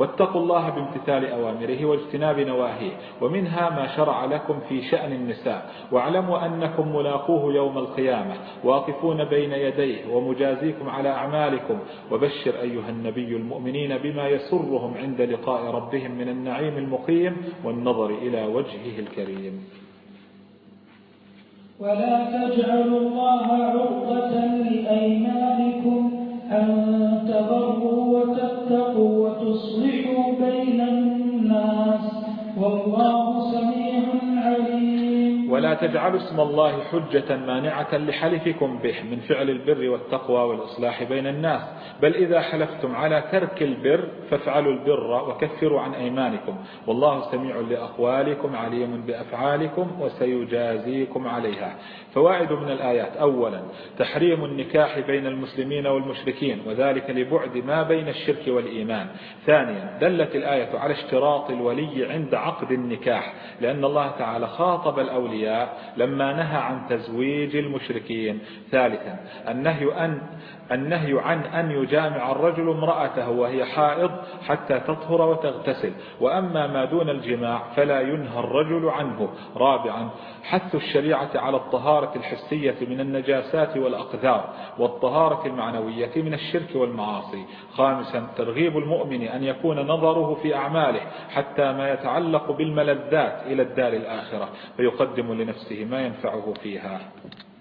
Speaker 1: واتقوا الله بامتثال أوامره واجتناب نواهيه ومنها ما شرع لكم في شأن النساء واعلموا أنكم ملاقوه يوم القيامة واقفون بين يديه ومجازيكم على أعمالكم وبشر أيها النبي المؤمنين بما يسرهم عند لقاء ربهم من النعيم المقيم والنظر إلى وجهه الكريم
Speaker 2: ولا تجعلوا الله عرضة لأيمانكم أن تبروا وتتقوا وتصلحوا بين الناس والله سميع
Speaker 1: ولا تجعلوا اسم الله حجة مانعة لحلفكم به من فعل البر والتقوى والإصلاح بين الناس بل إذا حلفتم على ترك البر فافعلوا البر وكفروا عن أيمانكم والله سميع لأقوالكم عليم بأفعالكم وسيجازيكم عليها فواعد من الآيات أولا تحريم النكاح بين المسلمين والمشركين وذلك لبعد ما بين الشرك والإيمان ثانيا دلت الآية على اشتراط الولي عند عقد النكاح لأن الله تعالى خاطب الأولياء لما نهى عن تزويج المشركين ثالثا النهي أن النهي عن أن يجامع الرجل امرأته وهي حائض حتى تطهر وتغتسل وأما ما دون الجماع فلا ينهى الرجل عنه رابعا حث الشريعة على الطهارة الحسية من النجاسات والأقذار والطهارة المعنوية من الشرك والمعاصي خامسا ترغيب المؤمن أن يكون نظره في أعماله حتى ما يتعلق بالملذات إلى الدار الآخرة فيقدم لنفسه ما ينفعه فيها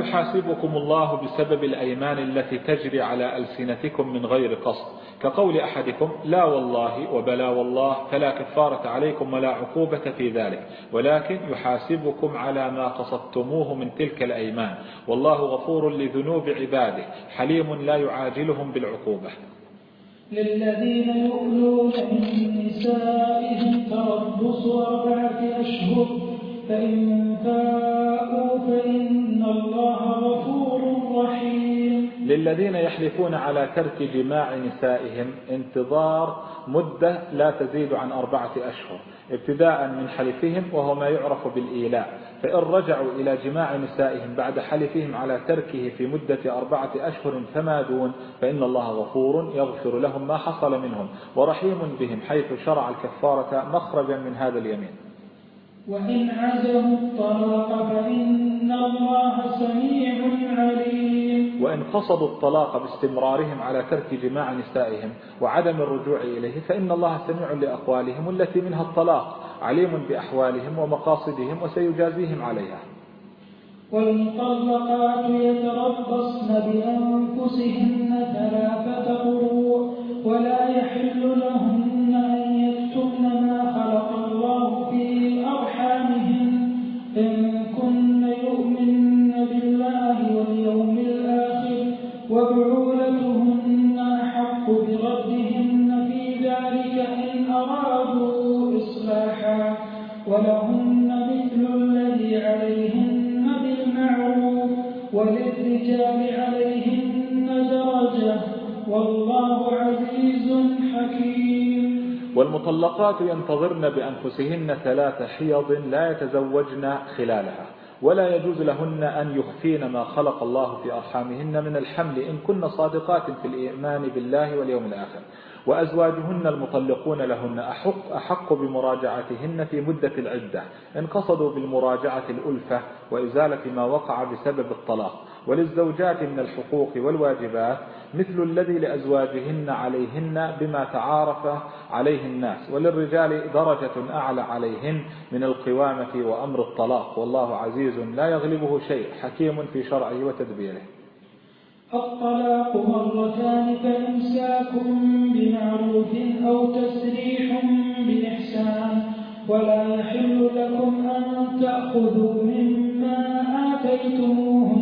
Speaker 3: يحاسبكم
Speaker 1: الله بسبب الأيمان التي تجري على ألسنتكم من غير قصد كقول أحدكم لا والله وبلا والله فلا كفارة عليكم ولا عقوبة في ذلك ولكن يحاسبكم على ما قصدتموه من تلك الأيمان والله غفور لذنوب عباده حليم لا يعاجلهم بالعقوبة للذين يؤلون
Speaker 2: من نسائهم تربص أربعة أشهر فإن فاءوا فإن إن الله غفور رحيم
Speaker 1: للذين يحلفون على ترك جماع نسائهم انتظار مدة لا تزيد عن أربعة أشهر ابتداء من حلفهم وهو ما يعرف بالإيلاء فإن رجعوا إلى جماع نسائهم بعد حلفهم على تركه في مدة أربعة أشهر فما دون فإن الله غفور يغفر لهم ما حصل منهم ورحيم بهم حيث شرع الكفارة مخرجا من هذا اليمين
Speaker 2: وإن عزموا الطلاق فإن الله سميع
Speaker 1: عليم وإن قصدوا الطلاق باستمرارهم على ترك جماع نسائهم وعدم الرجوع إليه فإن الله سميع لأقوالهم التي منها الطلاق عليم بأحوالهم ومقاصدهم وسيجازيهم عليها
Speaker 2: والمطلقات يتربصن بأنفسهن ثلاثة قروء ولا يحل لهم
Speaker 1: والمطلقات ينتظرن بأنفسهن ثلاث حيض لا يتزوجن خلالها ولا يجوز لهن أن يخفين ما خلق الله في أرحامهن من الحمل إن كن صادقات في الإيمان بالله واليوم الآخر وأزواجهن المطلقون لهن أحق, أحق بمراجعتهن في مدة العدة إن قصدوا بالمراجعة الألفة وإزالة ما وقع بسبب الطلاق وللزوجات من الحقوق والواجبات مثل الذي لأزواجهن عليهن بما تعارف عليه الناس وللرجال درجة أعلى عليهن من القوامة وأمر الطلاق والله عزيز لا يغلبه شيء حكيم في شرعه وتدبيره
Speaker 2: الطلاق مرتان فإمساك بمعروف أو تسريح بإحسان ولا يحل لكم أن تأخذوا مما آتيتموهن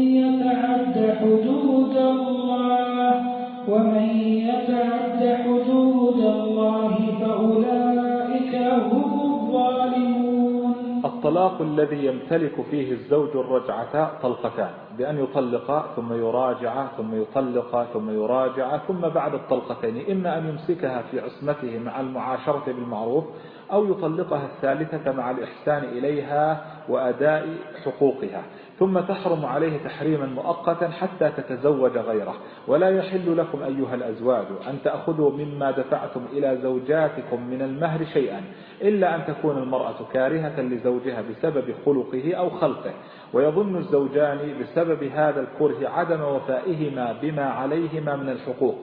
Speaker 1: الطلاق الذي يمتلك فيه الزوج الرجعة طلقتان بأن يطلق ثم يراجع ثم يطلق ثم يراجع ثم بعد الطلقتين إما أن يمسكها في عصمته مع المعاشرة بالمعروف أو يطلقها الثالثة مع الإحسان إليها وأداء حقوقها ثم تحرم عليه تحريما مؤقتا حتى تتزوج غيره ولا يحل لكم أيها الأزواج أن تأخذوا مما دفعتم إلى زوجاتكم من المهر شيئا إلا أن تكون المرأة كارهة لزوجها بسبب خلقه أو خلقه ويظن الزوجان بسبب هذا الكره عدم وفائهما بما عليهما من الحقوق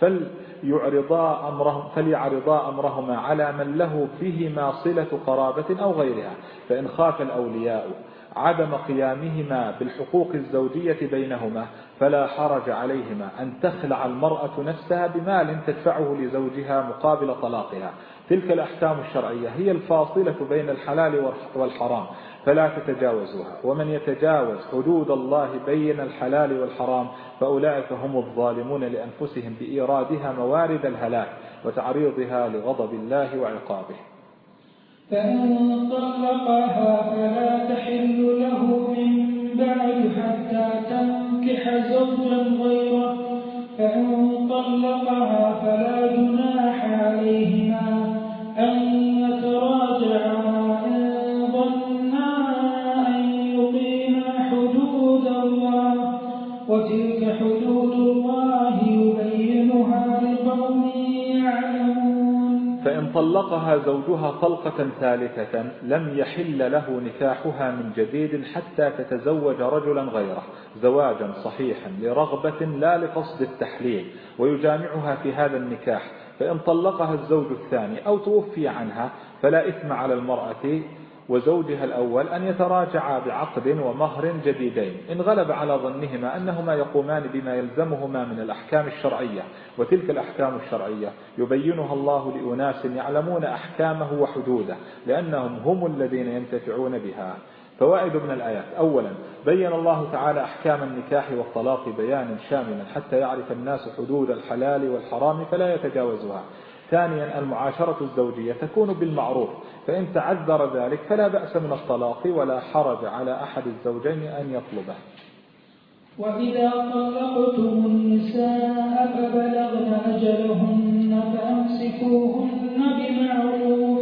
Speaker 1: فليعرضا أمرهم فليعرضا أمرهما على من له فيهما صلة قرابة أو غيرها فإن خاف الأولياء عدم قيامهما بالحقوق الزوجية بينهما فلا حرج عليهما أن تخلع المرأة نفسها بمال تدفعه لزوجها مقابل طلاقها تلك الأحكام الشرعية هي الفاصلة بين الحلال والحرام فلا تتجاوزوها ومن يتجاوز حدود الله بين الحلال والحرام فأولئك هم الظالمون لأنفسهم بإيرادها موارد الهلاك وتعريضها لغضب الله وعقابه
Speaker 2: فإن طلقها فلا تحل له من بعد حتى تنكح زوجا غيره فإن فلا جناح
Speaker 1: طلقها زوجها طلقة ثالثة لم يحل له نكاحها من جديد حتى تتزوج رجلا غيره زواجا صحيحا لرغبة لا لقصد التحليل ويجامعها في هذا النكاح فإن طلقها الزوج الثاني أو توفي عنها فلا إثم على المرأة وزوجها الأول أن يتراجعا بعقد ومهر جديدين إن غلب على ظنهما أنهما يقومان بما يلزمهما من الأحكام الشرعية وتلك الأحكام الشرعية يبينها الله لأناس يعلمون أحكامه وحدوده لأنهم هم الذين ينتفعون بها فوائد من الآيات أولا بين الله تعالى أحكام النكاح والطلاق بيانا شاملا حتى يعرف الناس حدود الحلال والحرام فلا يتجاوزها ثانيا المعاشرة الزوجية تكون بالمعروف فإن تعذر ذلك فلا بأس من الطلاق ولا حرج على أحد الزوجين أن يطلبه
Speaker 2: وإذا طلقتم النساء فبلغن أجلهن فأمسكوهن بمعروف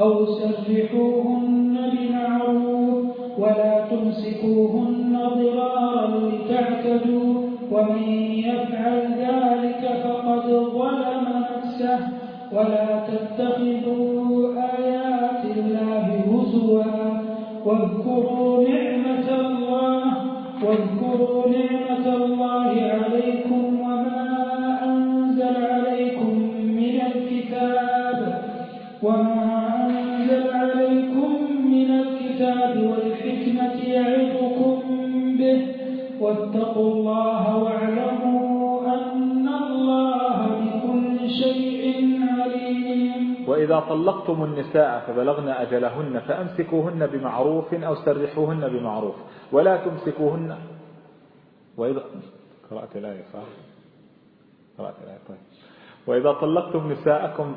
Speaker 2: أو سرحوهن بمعروف ولا تمسكوهن ولا تتخذوا آيات الله هزوا واذكروا نعمة الله واذكروا نعمة الله عليكم
Speaker 1: طلقتم النساء فبلغن أجلهن فأمسكوهن بمعروف أو سرحوهن بمعروف ولا تمسكوهن وإذا قرأت الآية صح قرأت الآية طيب وإذا طلقتم نساءكم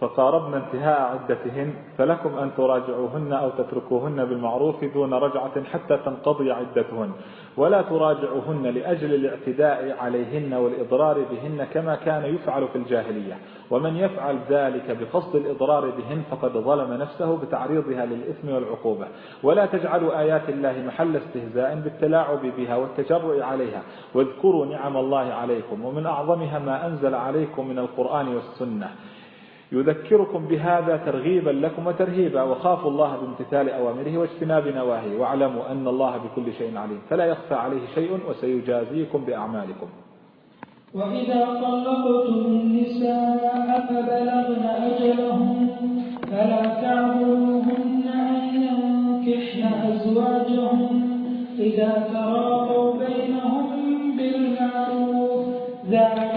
Speaker 1: فقاربنا انتهاء عدتهن فلكم أن تراجعوهن أو تتركوهن بالمعروف دون رجعة حتى تنقضي عدتهن ولا تراجعوهن لأجل الاعتداء عليهن والإضرار بهن كما كان يفعل في الجاهلية ومن يفعل ذلك بقصد الإضرار بهن فقد ظلم نفسه بتعريضها للإثم والعقوبة ولا تجعلوا آيات الله محل استهزاء بالتلاعب بها والتجرؤ عليها واذكروا نعم الله عليكم ومن أعظمها ما أنزل عليكم من القرآن والسنة يذكركم بهذا ترغيبا لكم وترهيبا وخافوا الله بامتثال أوامره واجتناب نواهيه واعلموا أن الله بكل شيء عليم فلا يخفى عليه شيء وسيجازيكم بأعمالكم
Speaker 2: وإذا طلقتم النساء فبلغن أجلهم فلا تعبروهن أن ينكحن أزواجهم إذا تراضوا بينهم بالمعروف ذلك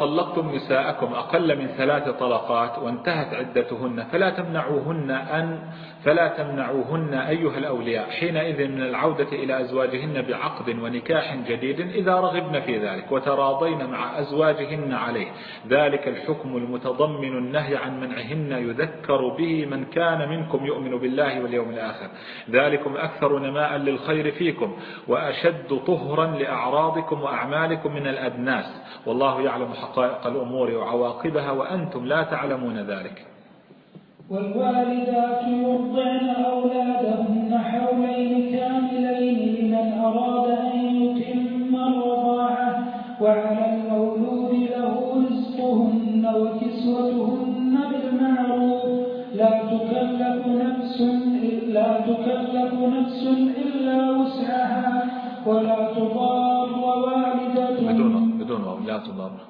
Speaker 1: طلق طلقتم نساءكم أقل من ثلاث طلقات وانتهت عدتهن فلا تمنعوهن أن فلا تمنعوهن أيها الأولياء حينئذ من العودة إلى أزواجهن بعقد ونكاح جديد إذا رغبن في ذلك وتراضين مع أزواجهن عليه ذلك الحكم المتضمن النهي عن منعهن يذكر به من كان منكم يؤمن بالله واليوم الآخر ذلكم أكثر نماء للخير فيكم وأشد طهرا لأعراضكم وأعمالكم من الأدناس والله يعلم حقائق حق الأمور وعواقبها وأنتم لا تعلمون ذلك
Speaker 2: والوالدات يرضعن أولادهن حولين كاملين لمن أراد أن يتم الرضاعة وعلى المولود له رزقهن وكسوتهن بالمعروف لا تكلف نفس لا تكلف نفس إلا وسعها ولا تضار والدة بدون
Speaker 1: بدون لا تضار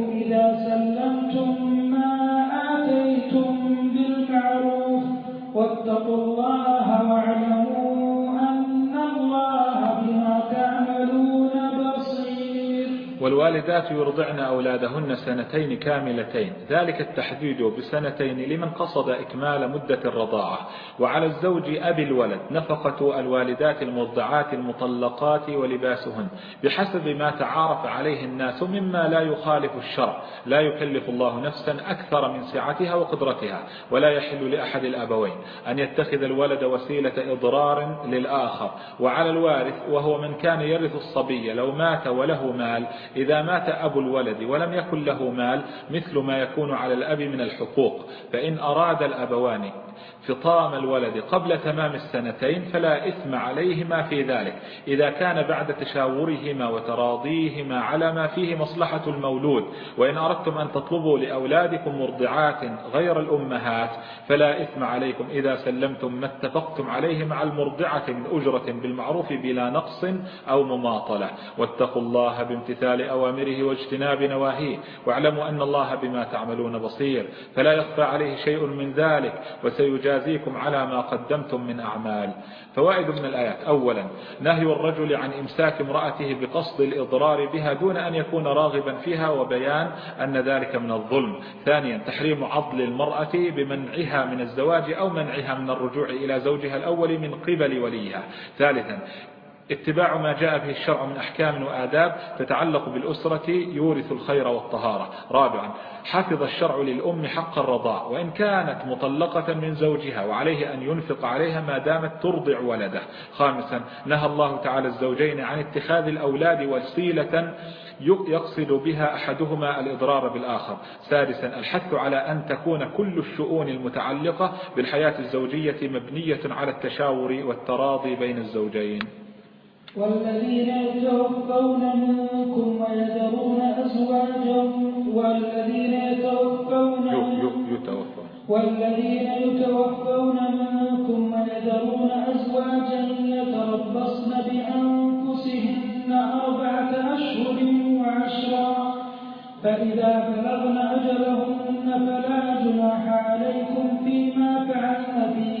Speaker 1: والوالدات يرضعن أولادهن سنتين كاملتين ذلك التحديد بسنتين لمن قصد إكمال مدة الرضاعة وعلى الزوج أبي الولد نفقة الوالدات المرضعات المطلقات ولباسهن بحسب ما تعارف عليه الناس مما لا يخالف الشرع لا يكلف الله نفسا أكثر من سعتها وقدرتها ولا يحل لأحد الأبوين أن يتخذ الولد وسيلة إضرار للآخر وعلى الوارث وهو من كان يرث الصبي لو مات وله مال إذا مات أبو الولد ولم يكن له مال مثل ما يكون على الأب من الحقوق فإن أراد الأبوان فطام الولد قبل تمام السنتين فلا إثم عليهما في ذلك إذا كان بعد تشاورهما وتراضيهما على ما فيه مصلحة المولود وإن أردتم أن تطلبوا لأولادكم مرضعات غير الأمهات فلا إثم عليكم إذا سلمتم ما اتفقتم عليه مع المرضعة من أجرة بالمعروف بلا نقص أو مماطلة واتقوا الله بامتثال أوامره واجتناب نواهيه واعلموا أن الله بما تعملون بصير فلا يخفى عليه شيء من ذلك وسيجاب ويجازيكم على ما قدمتم من أعمال فوائد من الآيات أولا نهي الرجل عن إمساك امرأته بقصد الإضرار بها دون أن يكون راغبا فيها وبيان أن ذلك من الظلم ثانيا تحريم عضل المرأة بمنعها من الزواج أو منعها من الرجوع إلى زوجها الأول من قبل وليها ثالثا اتباع ما جاء به الشرع من أحكام وآداب تتعلق بالأسرة يورث الخير والطهارة رابعا حفظ الشرع للأم حق الرضاء وإن كانت مطلقة من زوجها وعليه أن ينفق عليها ما دامت ترضع ولده خامسا نهى الله تعالى الزوجين عن اتخاذ الأولاد وسيلة يقصد بها أحدهما الإضرار بالآخر سادسا الحث على أن تكون كل الشؤون المتعلقة بالحياة الزوجية مبنية على التشاور والتراضي بين الزوجين
Speaker 2: والذين يتوفون منكم ويذرون أزواجا والذين يتوفون والذين يتوفون منكم ويذرون أزواجا يتربصن بأنفسهن أربعة أشهر وعشرا فإذا بلغن أجلهن فلا جناح عليكم فيما فعلن به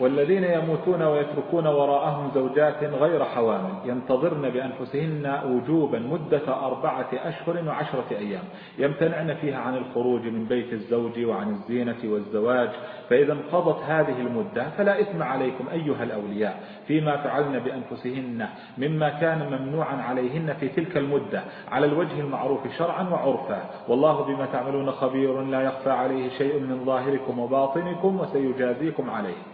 Speaker 1: والذين يموتون ويتركون وراءهم زوجات غير حوامل ينتظرن بأنفسهن وجوبا مدة أربعة أشهر وعشرة أيام يمتنعن فيها عن الخروج من بيت الزوج وعن الزينة والزواج فإذا انقضت هذه المدة فلا إثم عليكم أيها الأولياء فيما فعلن بأنفسهن مما كان ممنوعا عليهن في تلك المدة على الوجه المعروف شرعا وعرفا والله بما تعملون خبير لا يخفى عليه شيء من ظاهركم وباطنكم وسيجازيكم عليه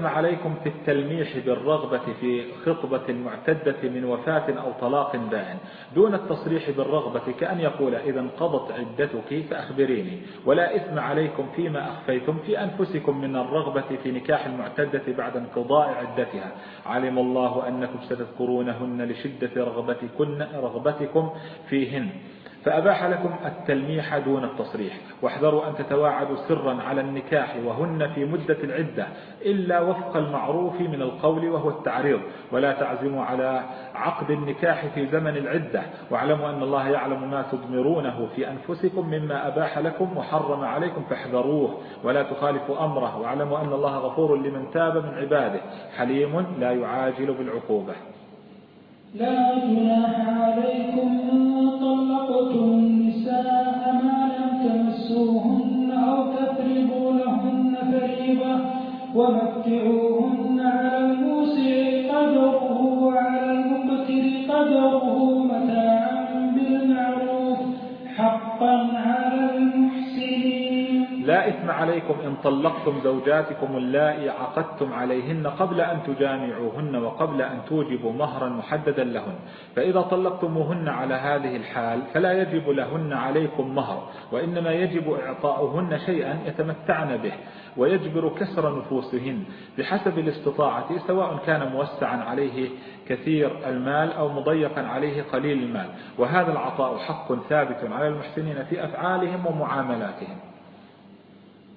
Speaker 1: يثنى عليكم في التلميح بالرغبة في خطبة معتدة من وفاة أو طلاق بائن دون التصريح بالرغبة كأن يقول إذا انقضت عدتك فأخبريني ولا إثم عليكم فيما أخفيتم في أنفسكم من الرغبة في نكاح المعتدة بعد انقضاء عدتها علم الله أنكم ستذكرونهن لشدة رغبتكن رغبتكم فيهن فأباح لكم التلميح دون التصريح واحذروا أن تتواعدوا سرا على النكاح وهن في مدة العدة إلا وفق المعروف من القول وهو التعريض ولا تعزموا على عقد النكاح في زمن العدة واعلموا أن الله يعلم ما تضمرونه في أنفسكم مما أباح لكم وحرم عليكم فاحذروه ولا تخالفوا أمره واعلموا أن الله غفور لمن تاب من عباده حليم لا يعاجل بالعقوبة
Speaker 2: لا جناح عليكم إن طلقتم النساء ما لم تمسوهن أو لهن ومتعوهن إثم
Speaker 1: عليكم إن طلقتم زوجاتكم اللائي عقدتم عليهن قبل أن تجامعوهن وقبل أن توجبوا مهرا محددا لهن فإذا طلقتموهن على هذه الحال فلا يجب لهن عليكم مهر وإنما يجب إعطاؤهن شيئا يتمتعن به ويجبر كسر نفوسهن بحسب الاستطاعة سواء كان موسعا عليه كثير المال أو مضيقا عليه قليل المال وهذا العطاء حق ثابت على المحسنين في أفعالهم ومعاملاتهم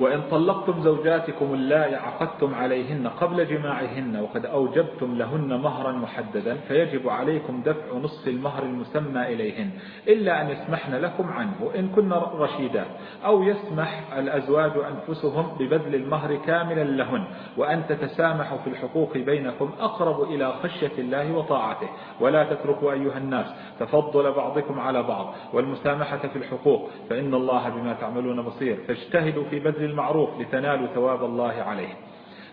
Speaker 1: وإن طلقتم زوجاتكم اللائي عقدتم عليهن قبل جماعهن وقد أوجبتم لهن مهرا محددا فيجب عليكم دفع نصف المهر المسمى إليهن إلا أن يسمحن لكم عنه إن كن رشيدات أو يسمح الأزواج أنفسهم ببذل المهر كاملا لهن وأن تتسامحوا في الحقوق بينكم أقرب إلى خشية الله وطاعته ولا تتركوا أيها الناس تفضل بعضكم على بعض والمسامحة في الحقوق فإن الله بما تعملون بصير فاجتهدوا في بذل بالمعروف لتنالوا ثواب الله عليه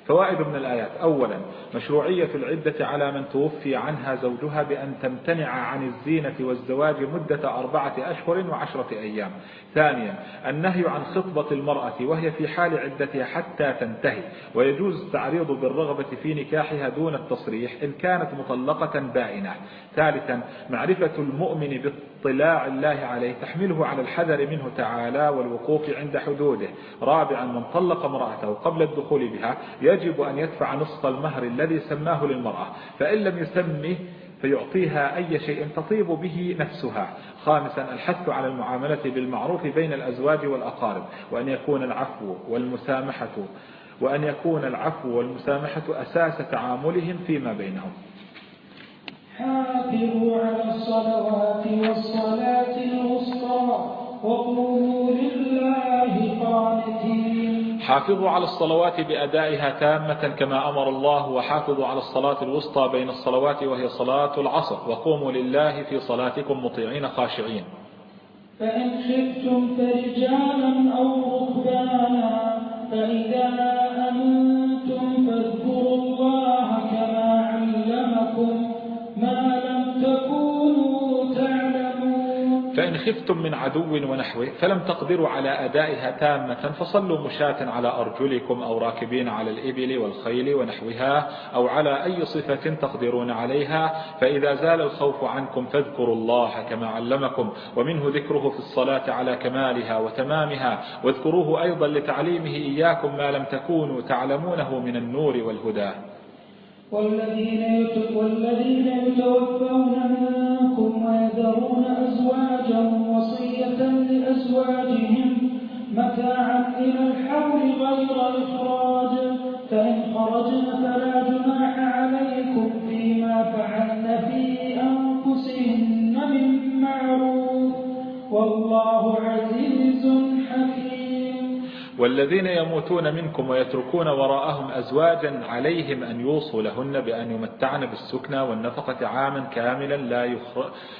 Speaker 1: فوائد من الآيات أولا مشروعية العدة على من توفي عنها زوجها بأن تمتنع عن الزينة والزواج مدة أربعة أشهر وعشرة أيام ثانيا النهي عن خطبة المرأة وهي في حال عدتها حتى تنتهي ويجوز التعريض بالرغبة في نكاحها دون التصريح إن كانت مطلقة بائنة ثالثا معرفة المؤمن باطلاع الله عليه تحمله على الحذر منه تعالى والوقوف عند حدوده رابعا من طلق امرأته قبل الدخول بها يجب أن يدفع نصف المهر الذي سماه للمرأة فإن لم يسمه فيعطيها أي شيء تطيب به نفسها خامسا الحث على المعاملة بالمعروف بين الأزواج والأقارب وأن يكون العفو والمسامحة وأن يكون العفو والمسامحة أساس تعاملهم فيما بينهم
Speaker 2: حافظوا على الصلوات والصلاة الوسطى وقوموا لله قانتين
Speaker 1: حافظوا على الصلوات بأدائها تامة كما أمر الله وحافظوا على الصلاة الوسطى بين الصلوات وهي صلاة العصر وقوموا لله في صلاتكم مطيعين خاشعين
Speaker 2: فإن خفتم فرجالا أو ركبانا فإذا أمنتم فاذكروا الله كما علمكم ما
Speaker 1: خفتم من عدو ونحوه فلم تقدروا على أدائها تامة فصلوا مشاة على أرجلكم أو راكبين على الإبل والخيل ونحوها أو على أي صفة تقدرون عليها فإذا زال الخوف عنكم فاذكروا الله كما علمكم ومنه ذكره في الصلاة على كمالها وتمامها واذكروه أيضا لتعليمه إياكم ما لم تكونوا تعلمونه من النور والهدى
Speaker 2: والذين والذين يتوفون منكم ويذرون أزواجا وصية لأزواجهم متاعا إلى الحول غير إخراج فإن خرجنا فلا جناح عليكم فيما فعلن في أنفسهن من معروف والله
Speaker 3: عزيز
Speaker 1: والذين يموتون منكم ويتركون وراءهم أزواجا عليهم أن يوصوا لهن بأن يمتعن بالسكنى والنفقة عاما كاملا لا,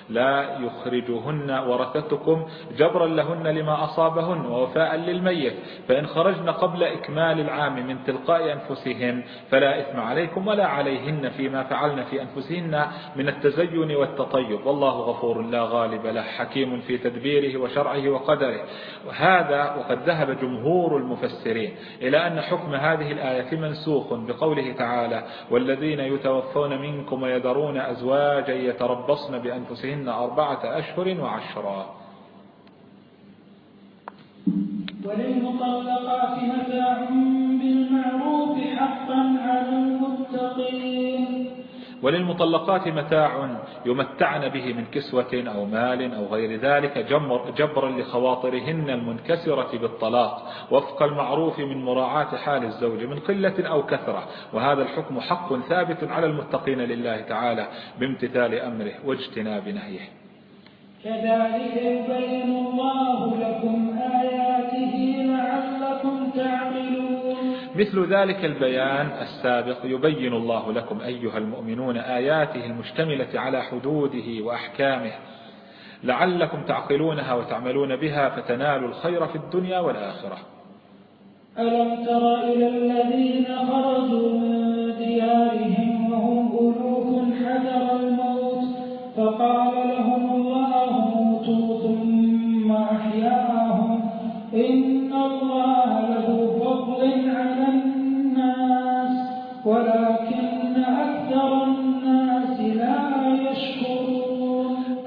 Speaker 1: لا يخرجهن ورثتكم جبرا لهن لما أصابهن ووفاء للميت فإن خرجن قبل إكمال العام من تلقاء أنفسهن فلا إثم عليكم ولا عليهن فيما فعلن في أنفسهن من التزين والتطيب والله غفور لا غالب له حكيم في تدبيره وشرعه وقدره وهذا وقد ذهب جمهور جمهور المفسرين إلى أن حكم هذه الآية منسوخ بقوله تعالى والذين يتوفون منكم ويذرون أزواجا يتربصن بأنفسهن أربعة أشهر وعشرا
Speaker 2: وللمطلقات متاع بالمعروف حقا على المتقين
Speaker 1: وللمطلقات متاع يمتعن به من كسوة أو مال أو غير ذلك جمر جبرا لخواطرهن المنكسرة بالطلاق وفق المعروف من مراعاة حال الزوج من قلة أو كثرة وهذا الحكم حق ثابت على المتقين لله تعالى بامتثال أمره واجتناب نهيه
Speaker 2: كذلك يبين الله لكم آياته لعلكم تعقلون
Speaker 1: مثل ذلك البيان السابق يبين الله لكم أيها المؤمنون آياته المشتملة على حدوده وأحكامه لعلكم تعقلونها وتعملون بها فتنالوا الخير في الدنيا والآخرة
Speaker 2: ألم تر إلى الذين خرجوا من ديارهم وهم ألوك حذر الموت فقال لهم الله موتوا ثم أحياهم إن الله له على الناس ولا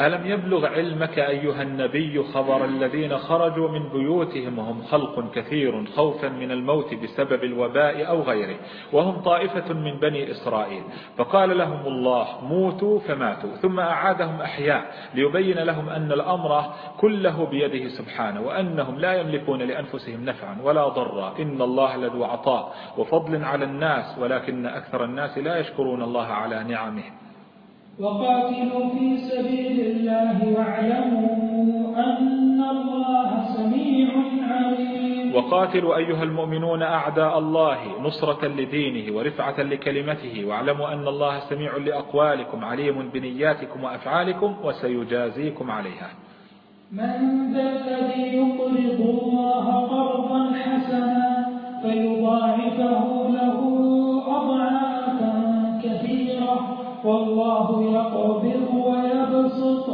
Speaker 1: ألم يبلغ علمك أيها النبي خبر الذين خرجوا من بيوتهم وهم خلق كثير خوفا من الموت بسبب الوباء أو غيره وهم طائفة من بني إسرائيل فقال لهم الله موتوا فماتوا ثم أعادهم أحياء ليبين لهم أن الأمر كله بيده سبحانه وأنهم لا يملكون لأنفسهم نفعا ولا ضرا إن الله لذو عطاء وفضل على الناس ولكن أكثر الناس لا يشكرون الله على نعمه
Speaker 2: وقاتلوا في سبيل الله واعلموا أن الله سميع عليم وقاتلوا
Speaker 1: أيها المؤمنون أعداء الله نصرة لدينه ورفعة لكلمته واعلموا أن الله سميع لأقوالكم عليم بنياتكم وأفعالكم وسيجازيكم عليها
Speaker 2: من ذا الذي يقرض الله قرضا حسنا فيضاعفه له أضعافا كثيرة والله يقبض ويبسط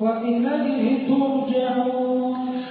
Speaker 2: وإليه ترجعون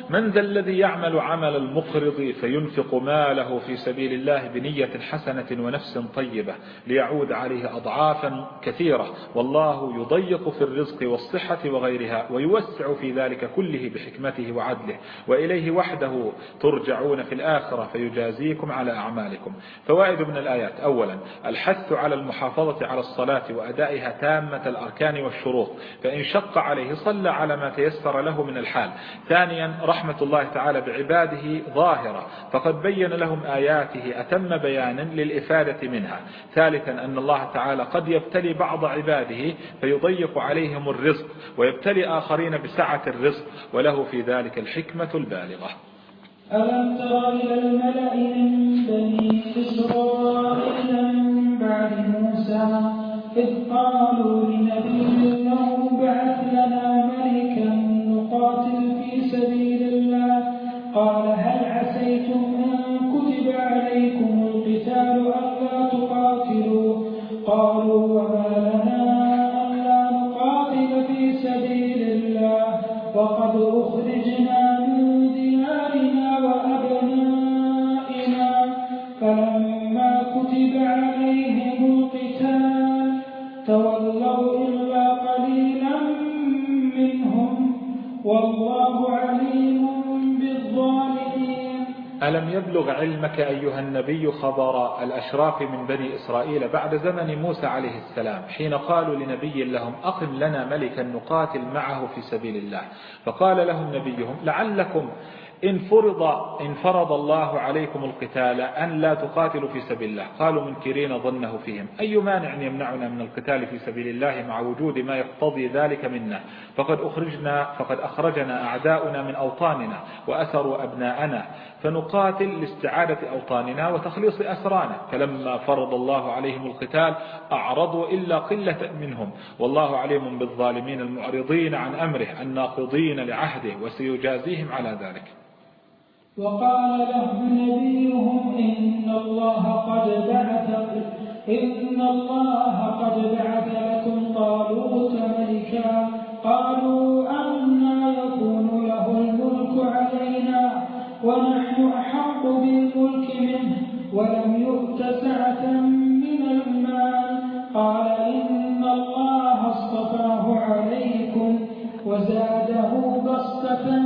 Speaker 1: من ذا الذي يعمل عمل المقرض فينفق ماله في سبيل الله بنية حسنة ونفس طيبة ليعود عليه أضعافا كثيرة والله يضيق في الرزق والصحة وغيرها ويوسع في ذلك كله بحكمته وعدله وإليه وحده ترجعون في الآخرة فيجازيكم على أعمالكم فوائد من الآيات أولا الحث على المحافظة على الصلاة وأدائها تامة الأركان والشروط فإن شق عليه صلى على ما تيسر له من الحال ثانيا رحمة الله تعالى بعباده ظاهرة فقد بين لهم آياته أتم بيانا للإفادة منها ثالثا أن الله تعالى قد يبتلي بعض عباده فيضيق عليهم الرزق ويبتلي آخرين بسعة الرزق وله في ذلك الحكمة البالغة
Speaker 2: ألم تر إلى الملأ من بني إسرائيل من بعد موسى إذ قالوا لنبي لهم قال
Speaker 1: يبلغ علمك أيها النبي خبر الأشراف من بني إسرائيل بعد زمن موسى عليه السلام حين قالوا لنبي لهم أقم لنا ملكا نقاتل معه في سبيل الله فقال لهم نبيهم لعلكم إن فرض, إن فرض الله عليكم القتال أن لا تقاتلوا في سبيل الله قالوا منكرين ظنه فيهم أي مانع يمنعنا من القتال في سبيل الله مع وجود ما يقتضي ذلك منا فقد أخرجنا, فقد أخرجنا أعداؤنا من أوطاننا وأسروا أبناءنا سنقاتل لاستعادة أوطاننا وتخليص أسرانا فلما فرض الله عليهم القتال أعرضوا إلا قلة منهم والله عليم بالظالمين المعرضين عن أمره الناقضين لعهده وسيجازيهم على ذلك
Speaker 2: وقال له نبيهم إن الله قد بعث إن الله قد بعث لكم طالوت ملكا قالوا أن ولم يؤت سعة من المال قال إن الله اصطفاه عليكم وزاده بسطة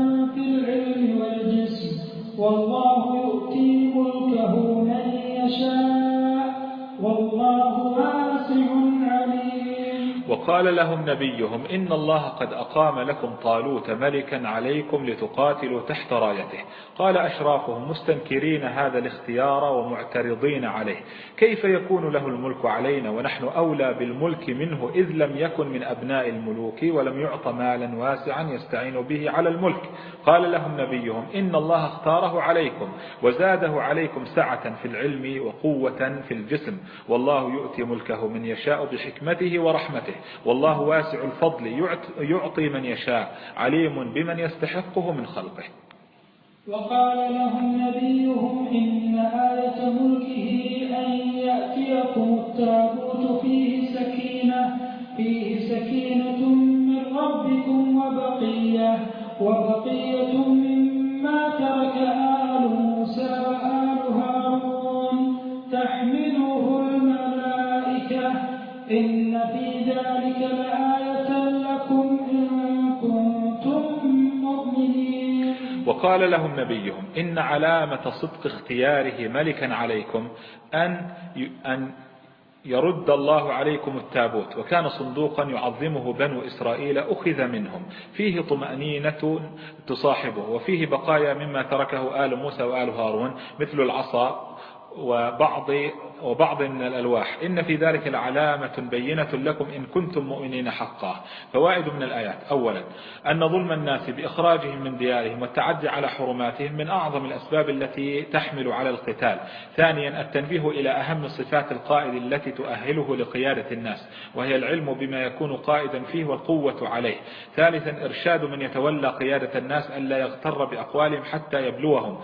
Speaker 1: فقال لهم نبيهم إن الله قد أقام لكم طالوت ملكا عليكم لتقاتلوا تحت رايته قال أشرافهم مستنكرين هذا الاختيار ومعترضين عليه كيف يكون له الملك علينا ونحن أولى بالملك منه إذ لم يكن من أبناء الملوك ولم يعط مالا واسعا يستعين به على الملك قال لهم نبيهم إن الله اختاره عليكم وزاده عليكم سعة في العلم وقوة في الجسم والله يؤتي ملكه من يشاء بحكمته ورحمته والله واسع الفضل يعطي من يشاء عليم بمن يستحقه من خلقه
Speaker 2: وقال لهم نبيهم إن آية ملكه أن يأتيكم التابوت فيه سكينة, فيه سكينة من ربكم وبقية وبقية مما ترك آية
Speaker 1: وقال لهم نبيهم إن علامة صدق اختياره ملكا عليكم أن أن يرد الله عليكم التابوت وكان صندوقا يعظمه بنو إسرائيل أخذ منهم فيه طمأنينة تصاحبه وفيه بقايا مما تركه آل موسى وآل هارون مثل العصا وبعض وبعض من الألواح إن في ذلك العلامة بينة لكم إن كنتم مؤمنين حقا فوائد من الآيات أولا أن ظلم الناس بإخراجهم من ديارهم والتعدي على حرماتهم من أعظم الأسباب التي تحمل على القتال ثانيا التنبيه إلى أهم صفات القائد التي تؤهله لقيادة الناس وهي العلم بما يكون قائدا فيه والقوة عليه ثالثا إرشاد من يتولى قيادة الناس أن لا يغتر بأقوالهم حتى يبلوهم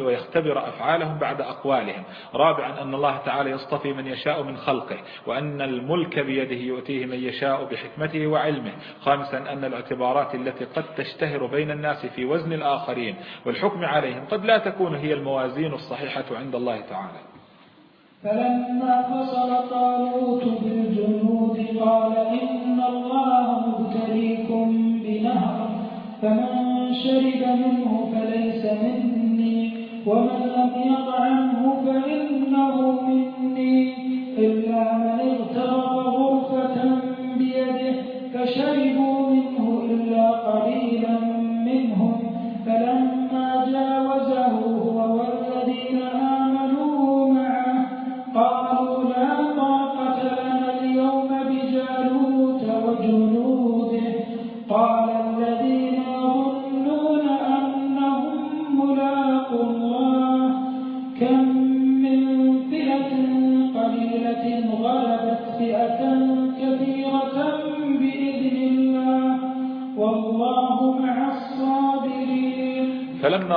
Speaker 1: ويختبر أفعالهم بعد أقوالهم رابعا أن الله تعالى يصطفي من يشاء من خلقه وأن الملك بيده يؤتيه من يشاء بحكمته وعلمه خامسا أن الاعتبارات التي قد تشتهر بين الناس في وزن الآخرين والحكم عليهم قد لا تكون هي الموازين الصحيحة عند الله تعالى
Speaker 2: فلما فصل طالوت بالجنود قال إن الله مبتليكم بنهر فمن شرب منه فليس منه ومن لم يطعمه فإنه مني إلا من اغترب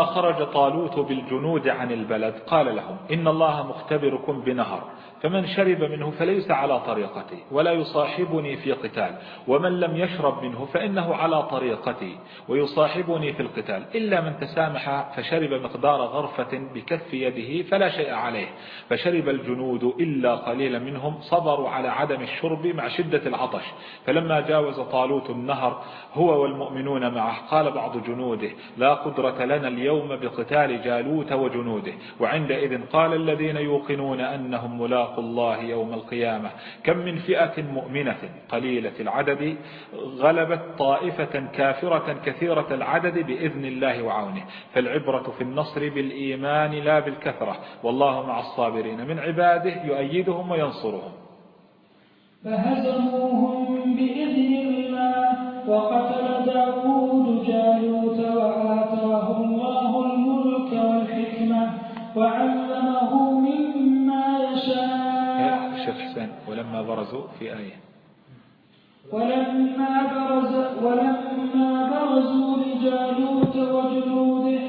Speaker 1: خرج طالوت بالجنود عن البلد قال لهم إن الله مختبركم بنهر فمن شرب منه فليس على طريقتي ولا يصاحبني في قتال ومن لم يشرب منه فإنه على طريقتي ويصاحبني في القتال إلا من تسامح فشرب مقدار غرفة بكف يده فلا شيء عليه فشرب الجنود إلا قليلا منهم صبروا على عدم الشرب مع شدة العطش فلما جاوز طالوت النهر هو والمؤمنون معه قال بعض جنوده لا قدرة لنا اليوم اليوم بقتال جالوت وجنوده وعندئذ قال الذين يوقنون أنهم ملاق الله يوم القيامة كم من فئة مؤمنة قليلة العدد غلبت طائفة كافرة كثيرة العدد بإذن الله وعونه فالعبرة في النصر بالإيمان لا بالكثرة والله مع الصابرين من عباده يؤيدهم وينصرهم
Speaker 2: فهزموهم بإذن الله وقتل داود جالوت وآتاه الله الملك والحكمة وعلمه مما يشاء
Speaker 1: شوف حسين ولما برزوا في آية
Speaker 2: ولما برز ولما برزوا لجالوت وجنوده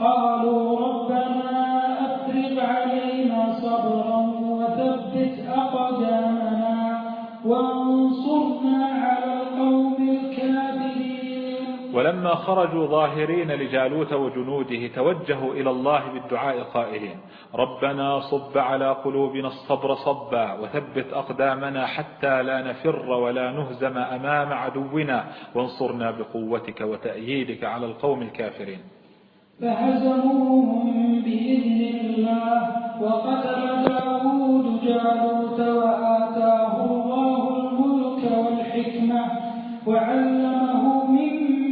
Speaker 2: قالوا ربنا أفرغ علينا صبرا وثبت أقدامنا وانصرنا
Speaker 1: ولما خرجوا ظاهرين لجالوت وجنوده توجهوا إلى الله بالدعاء قائلين ربنا صب على قلوبنا الصبر صبا وثبت أقدامنا حتى لا نفر ولا نهزم أمام عدونا وانصرنا بقوتك وتأييدك على القوم الكافرين
Speaker 2: فهزموهم بإذن الله وقتل داود جالوت وآتاه الله الملك والحكمة وعلمه مما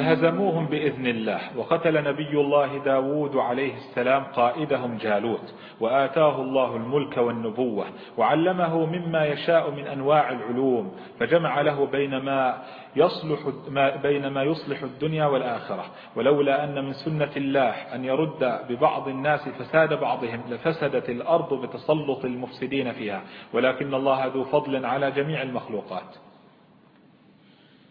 Speaker 1: فهزموهم بإذن الله وقتل نبي الله داود عليه السلام قائدهم جالوت وآتاه الله الملك والنبوة وعلمه مما يشاء من أنواع العلوم فجمع له بين ما يصلح, ما بين ما يصلح الدنيا والآخرة ولولا أن من سنة الله أن يرد ببعض الناس فساد بعضهم لفسدت الأرض بتسلط المفسدين فيها ولكن الله ذو فضل على جميع المخلوقات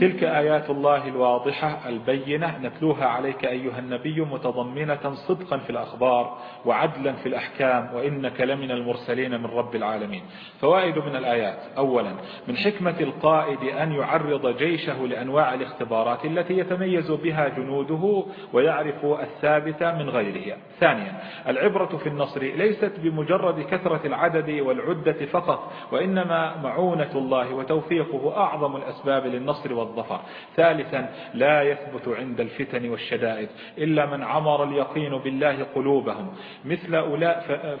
Speaker 2: تلك
Speaker 1: آيات الله الواضحة البينة نتلوها عليك أيها النبي متضمنة صدقا في الأخبار وعدلا في الأحكام وإنك لمن المرسلين من رب العالمين فوائد من الآيات أولا من حكمة القائد أن يعرض جيشه لأنواع الاختبارات التي يتميز بها جنوده ويعرف الثابت من غيرها ثانيا العبرة في النصر ليست بمجرد كثرة العدد والعدة فقط وإنما معونة الله وتوفيقه أعظم الأسباب للنصر والضعف موظفة ثالثا لا يثبت عند الفتن والشدائد إلا من عمر اليقين بالله قلوبهم مثل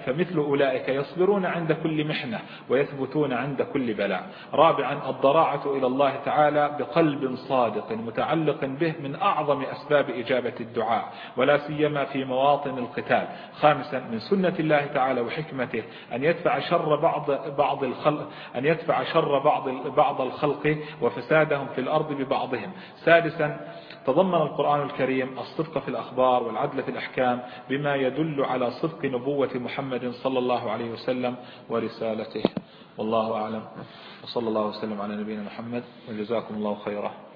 Speaker 1: فمثل أولئك يصبرون عند كل محنة ويثبتون عند كل بلاء رابعا الضراعة إلى الله تعالى بقلب صادق متعلق به من أعظم أسباب إجابة الدعاء ولا سيما في مواطن القتال خامسا من سنة الله تعالى وحكمته أن يدفع شر بعض بعض الخلق أن يدفع شر بعض بعض الخلق وفسادهم في الأرض الأرض ببعضهم سادسا تضمن القرآن الكريم الصدق في الأخبار والعدل في الأحكام بما يدل على صدق نبوة محمد صلى الله عليه وسلم ورسالته والله أعلم وصلى الله وسلم على نبينا محمد وجزاكم الله خيرا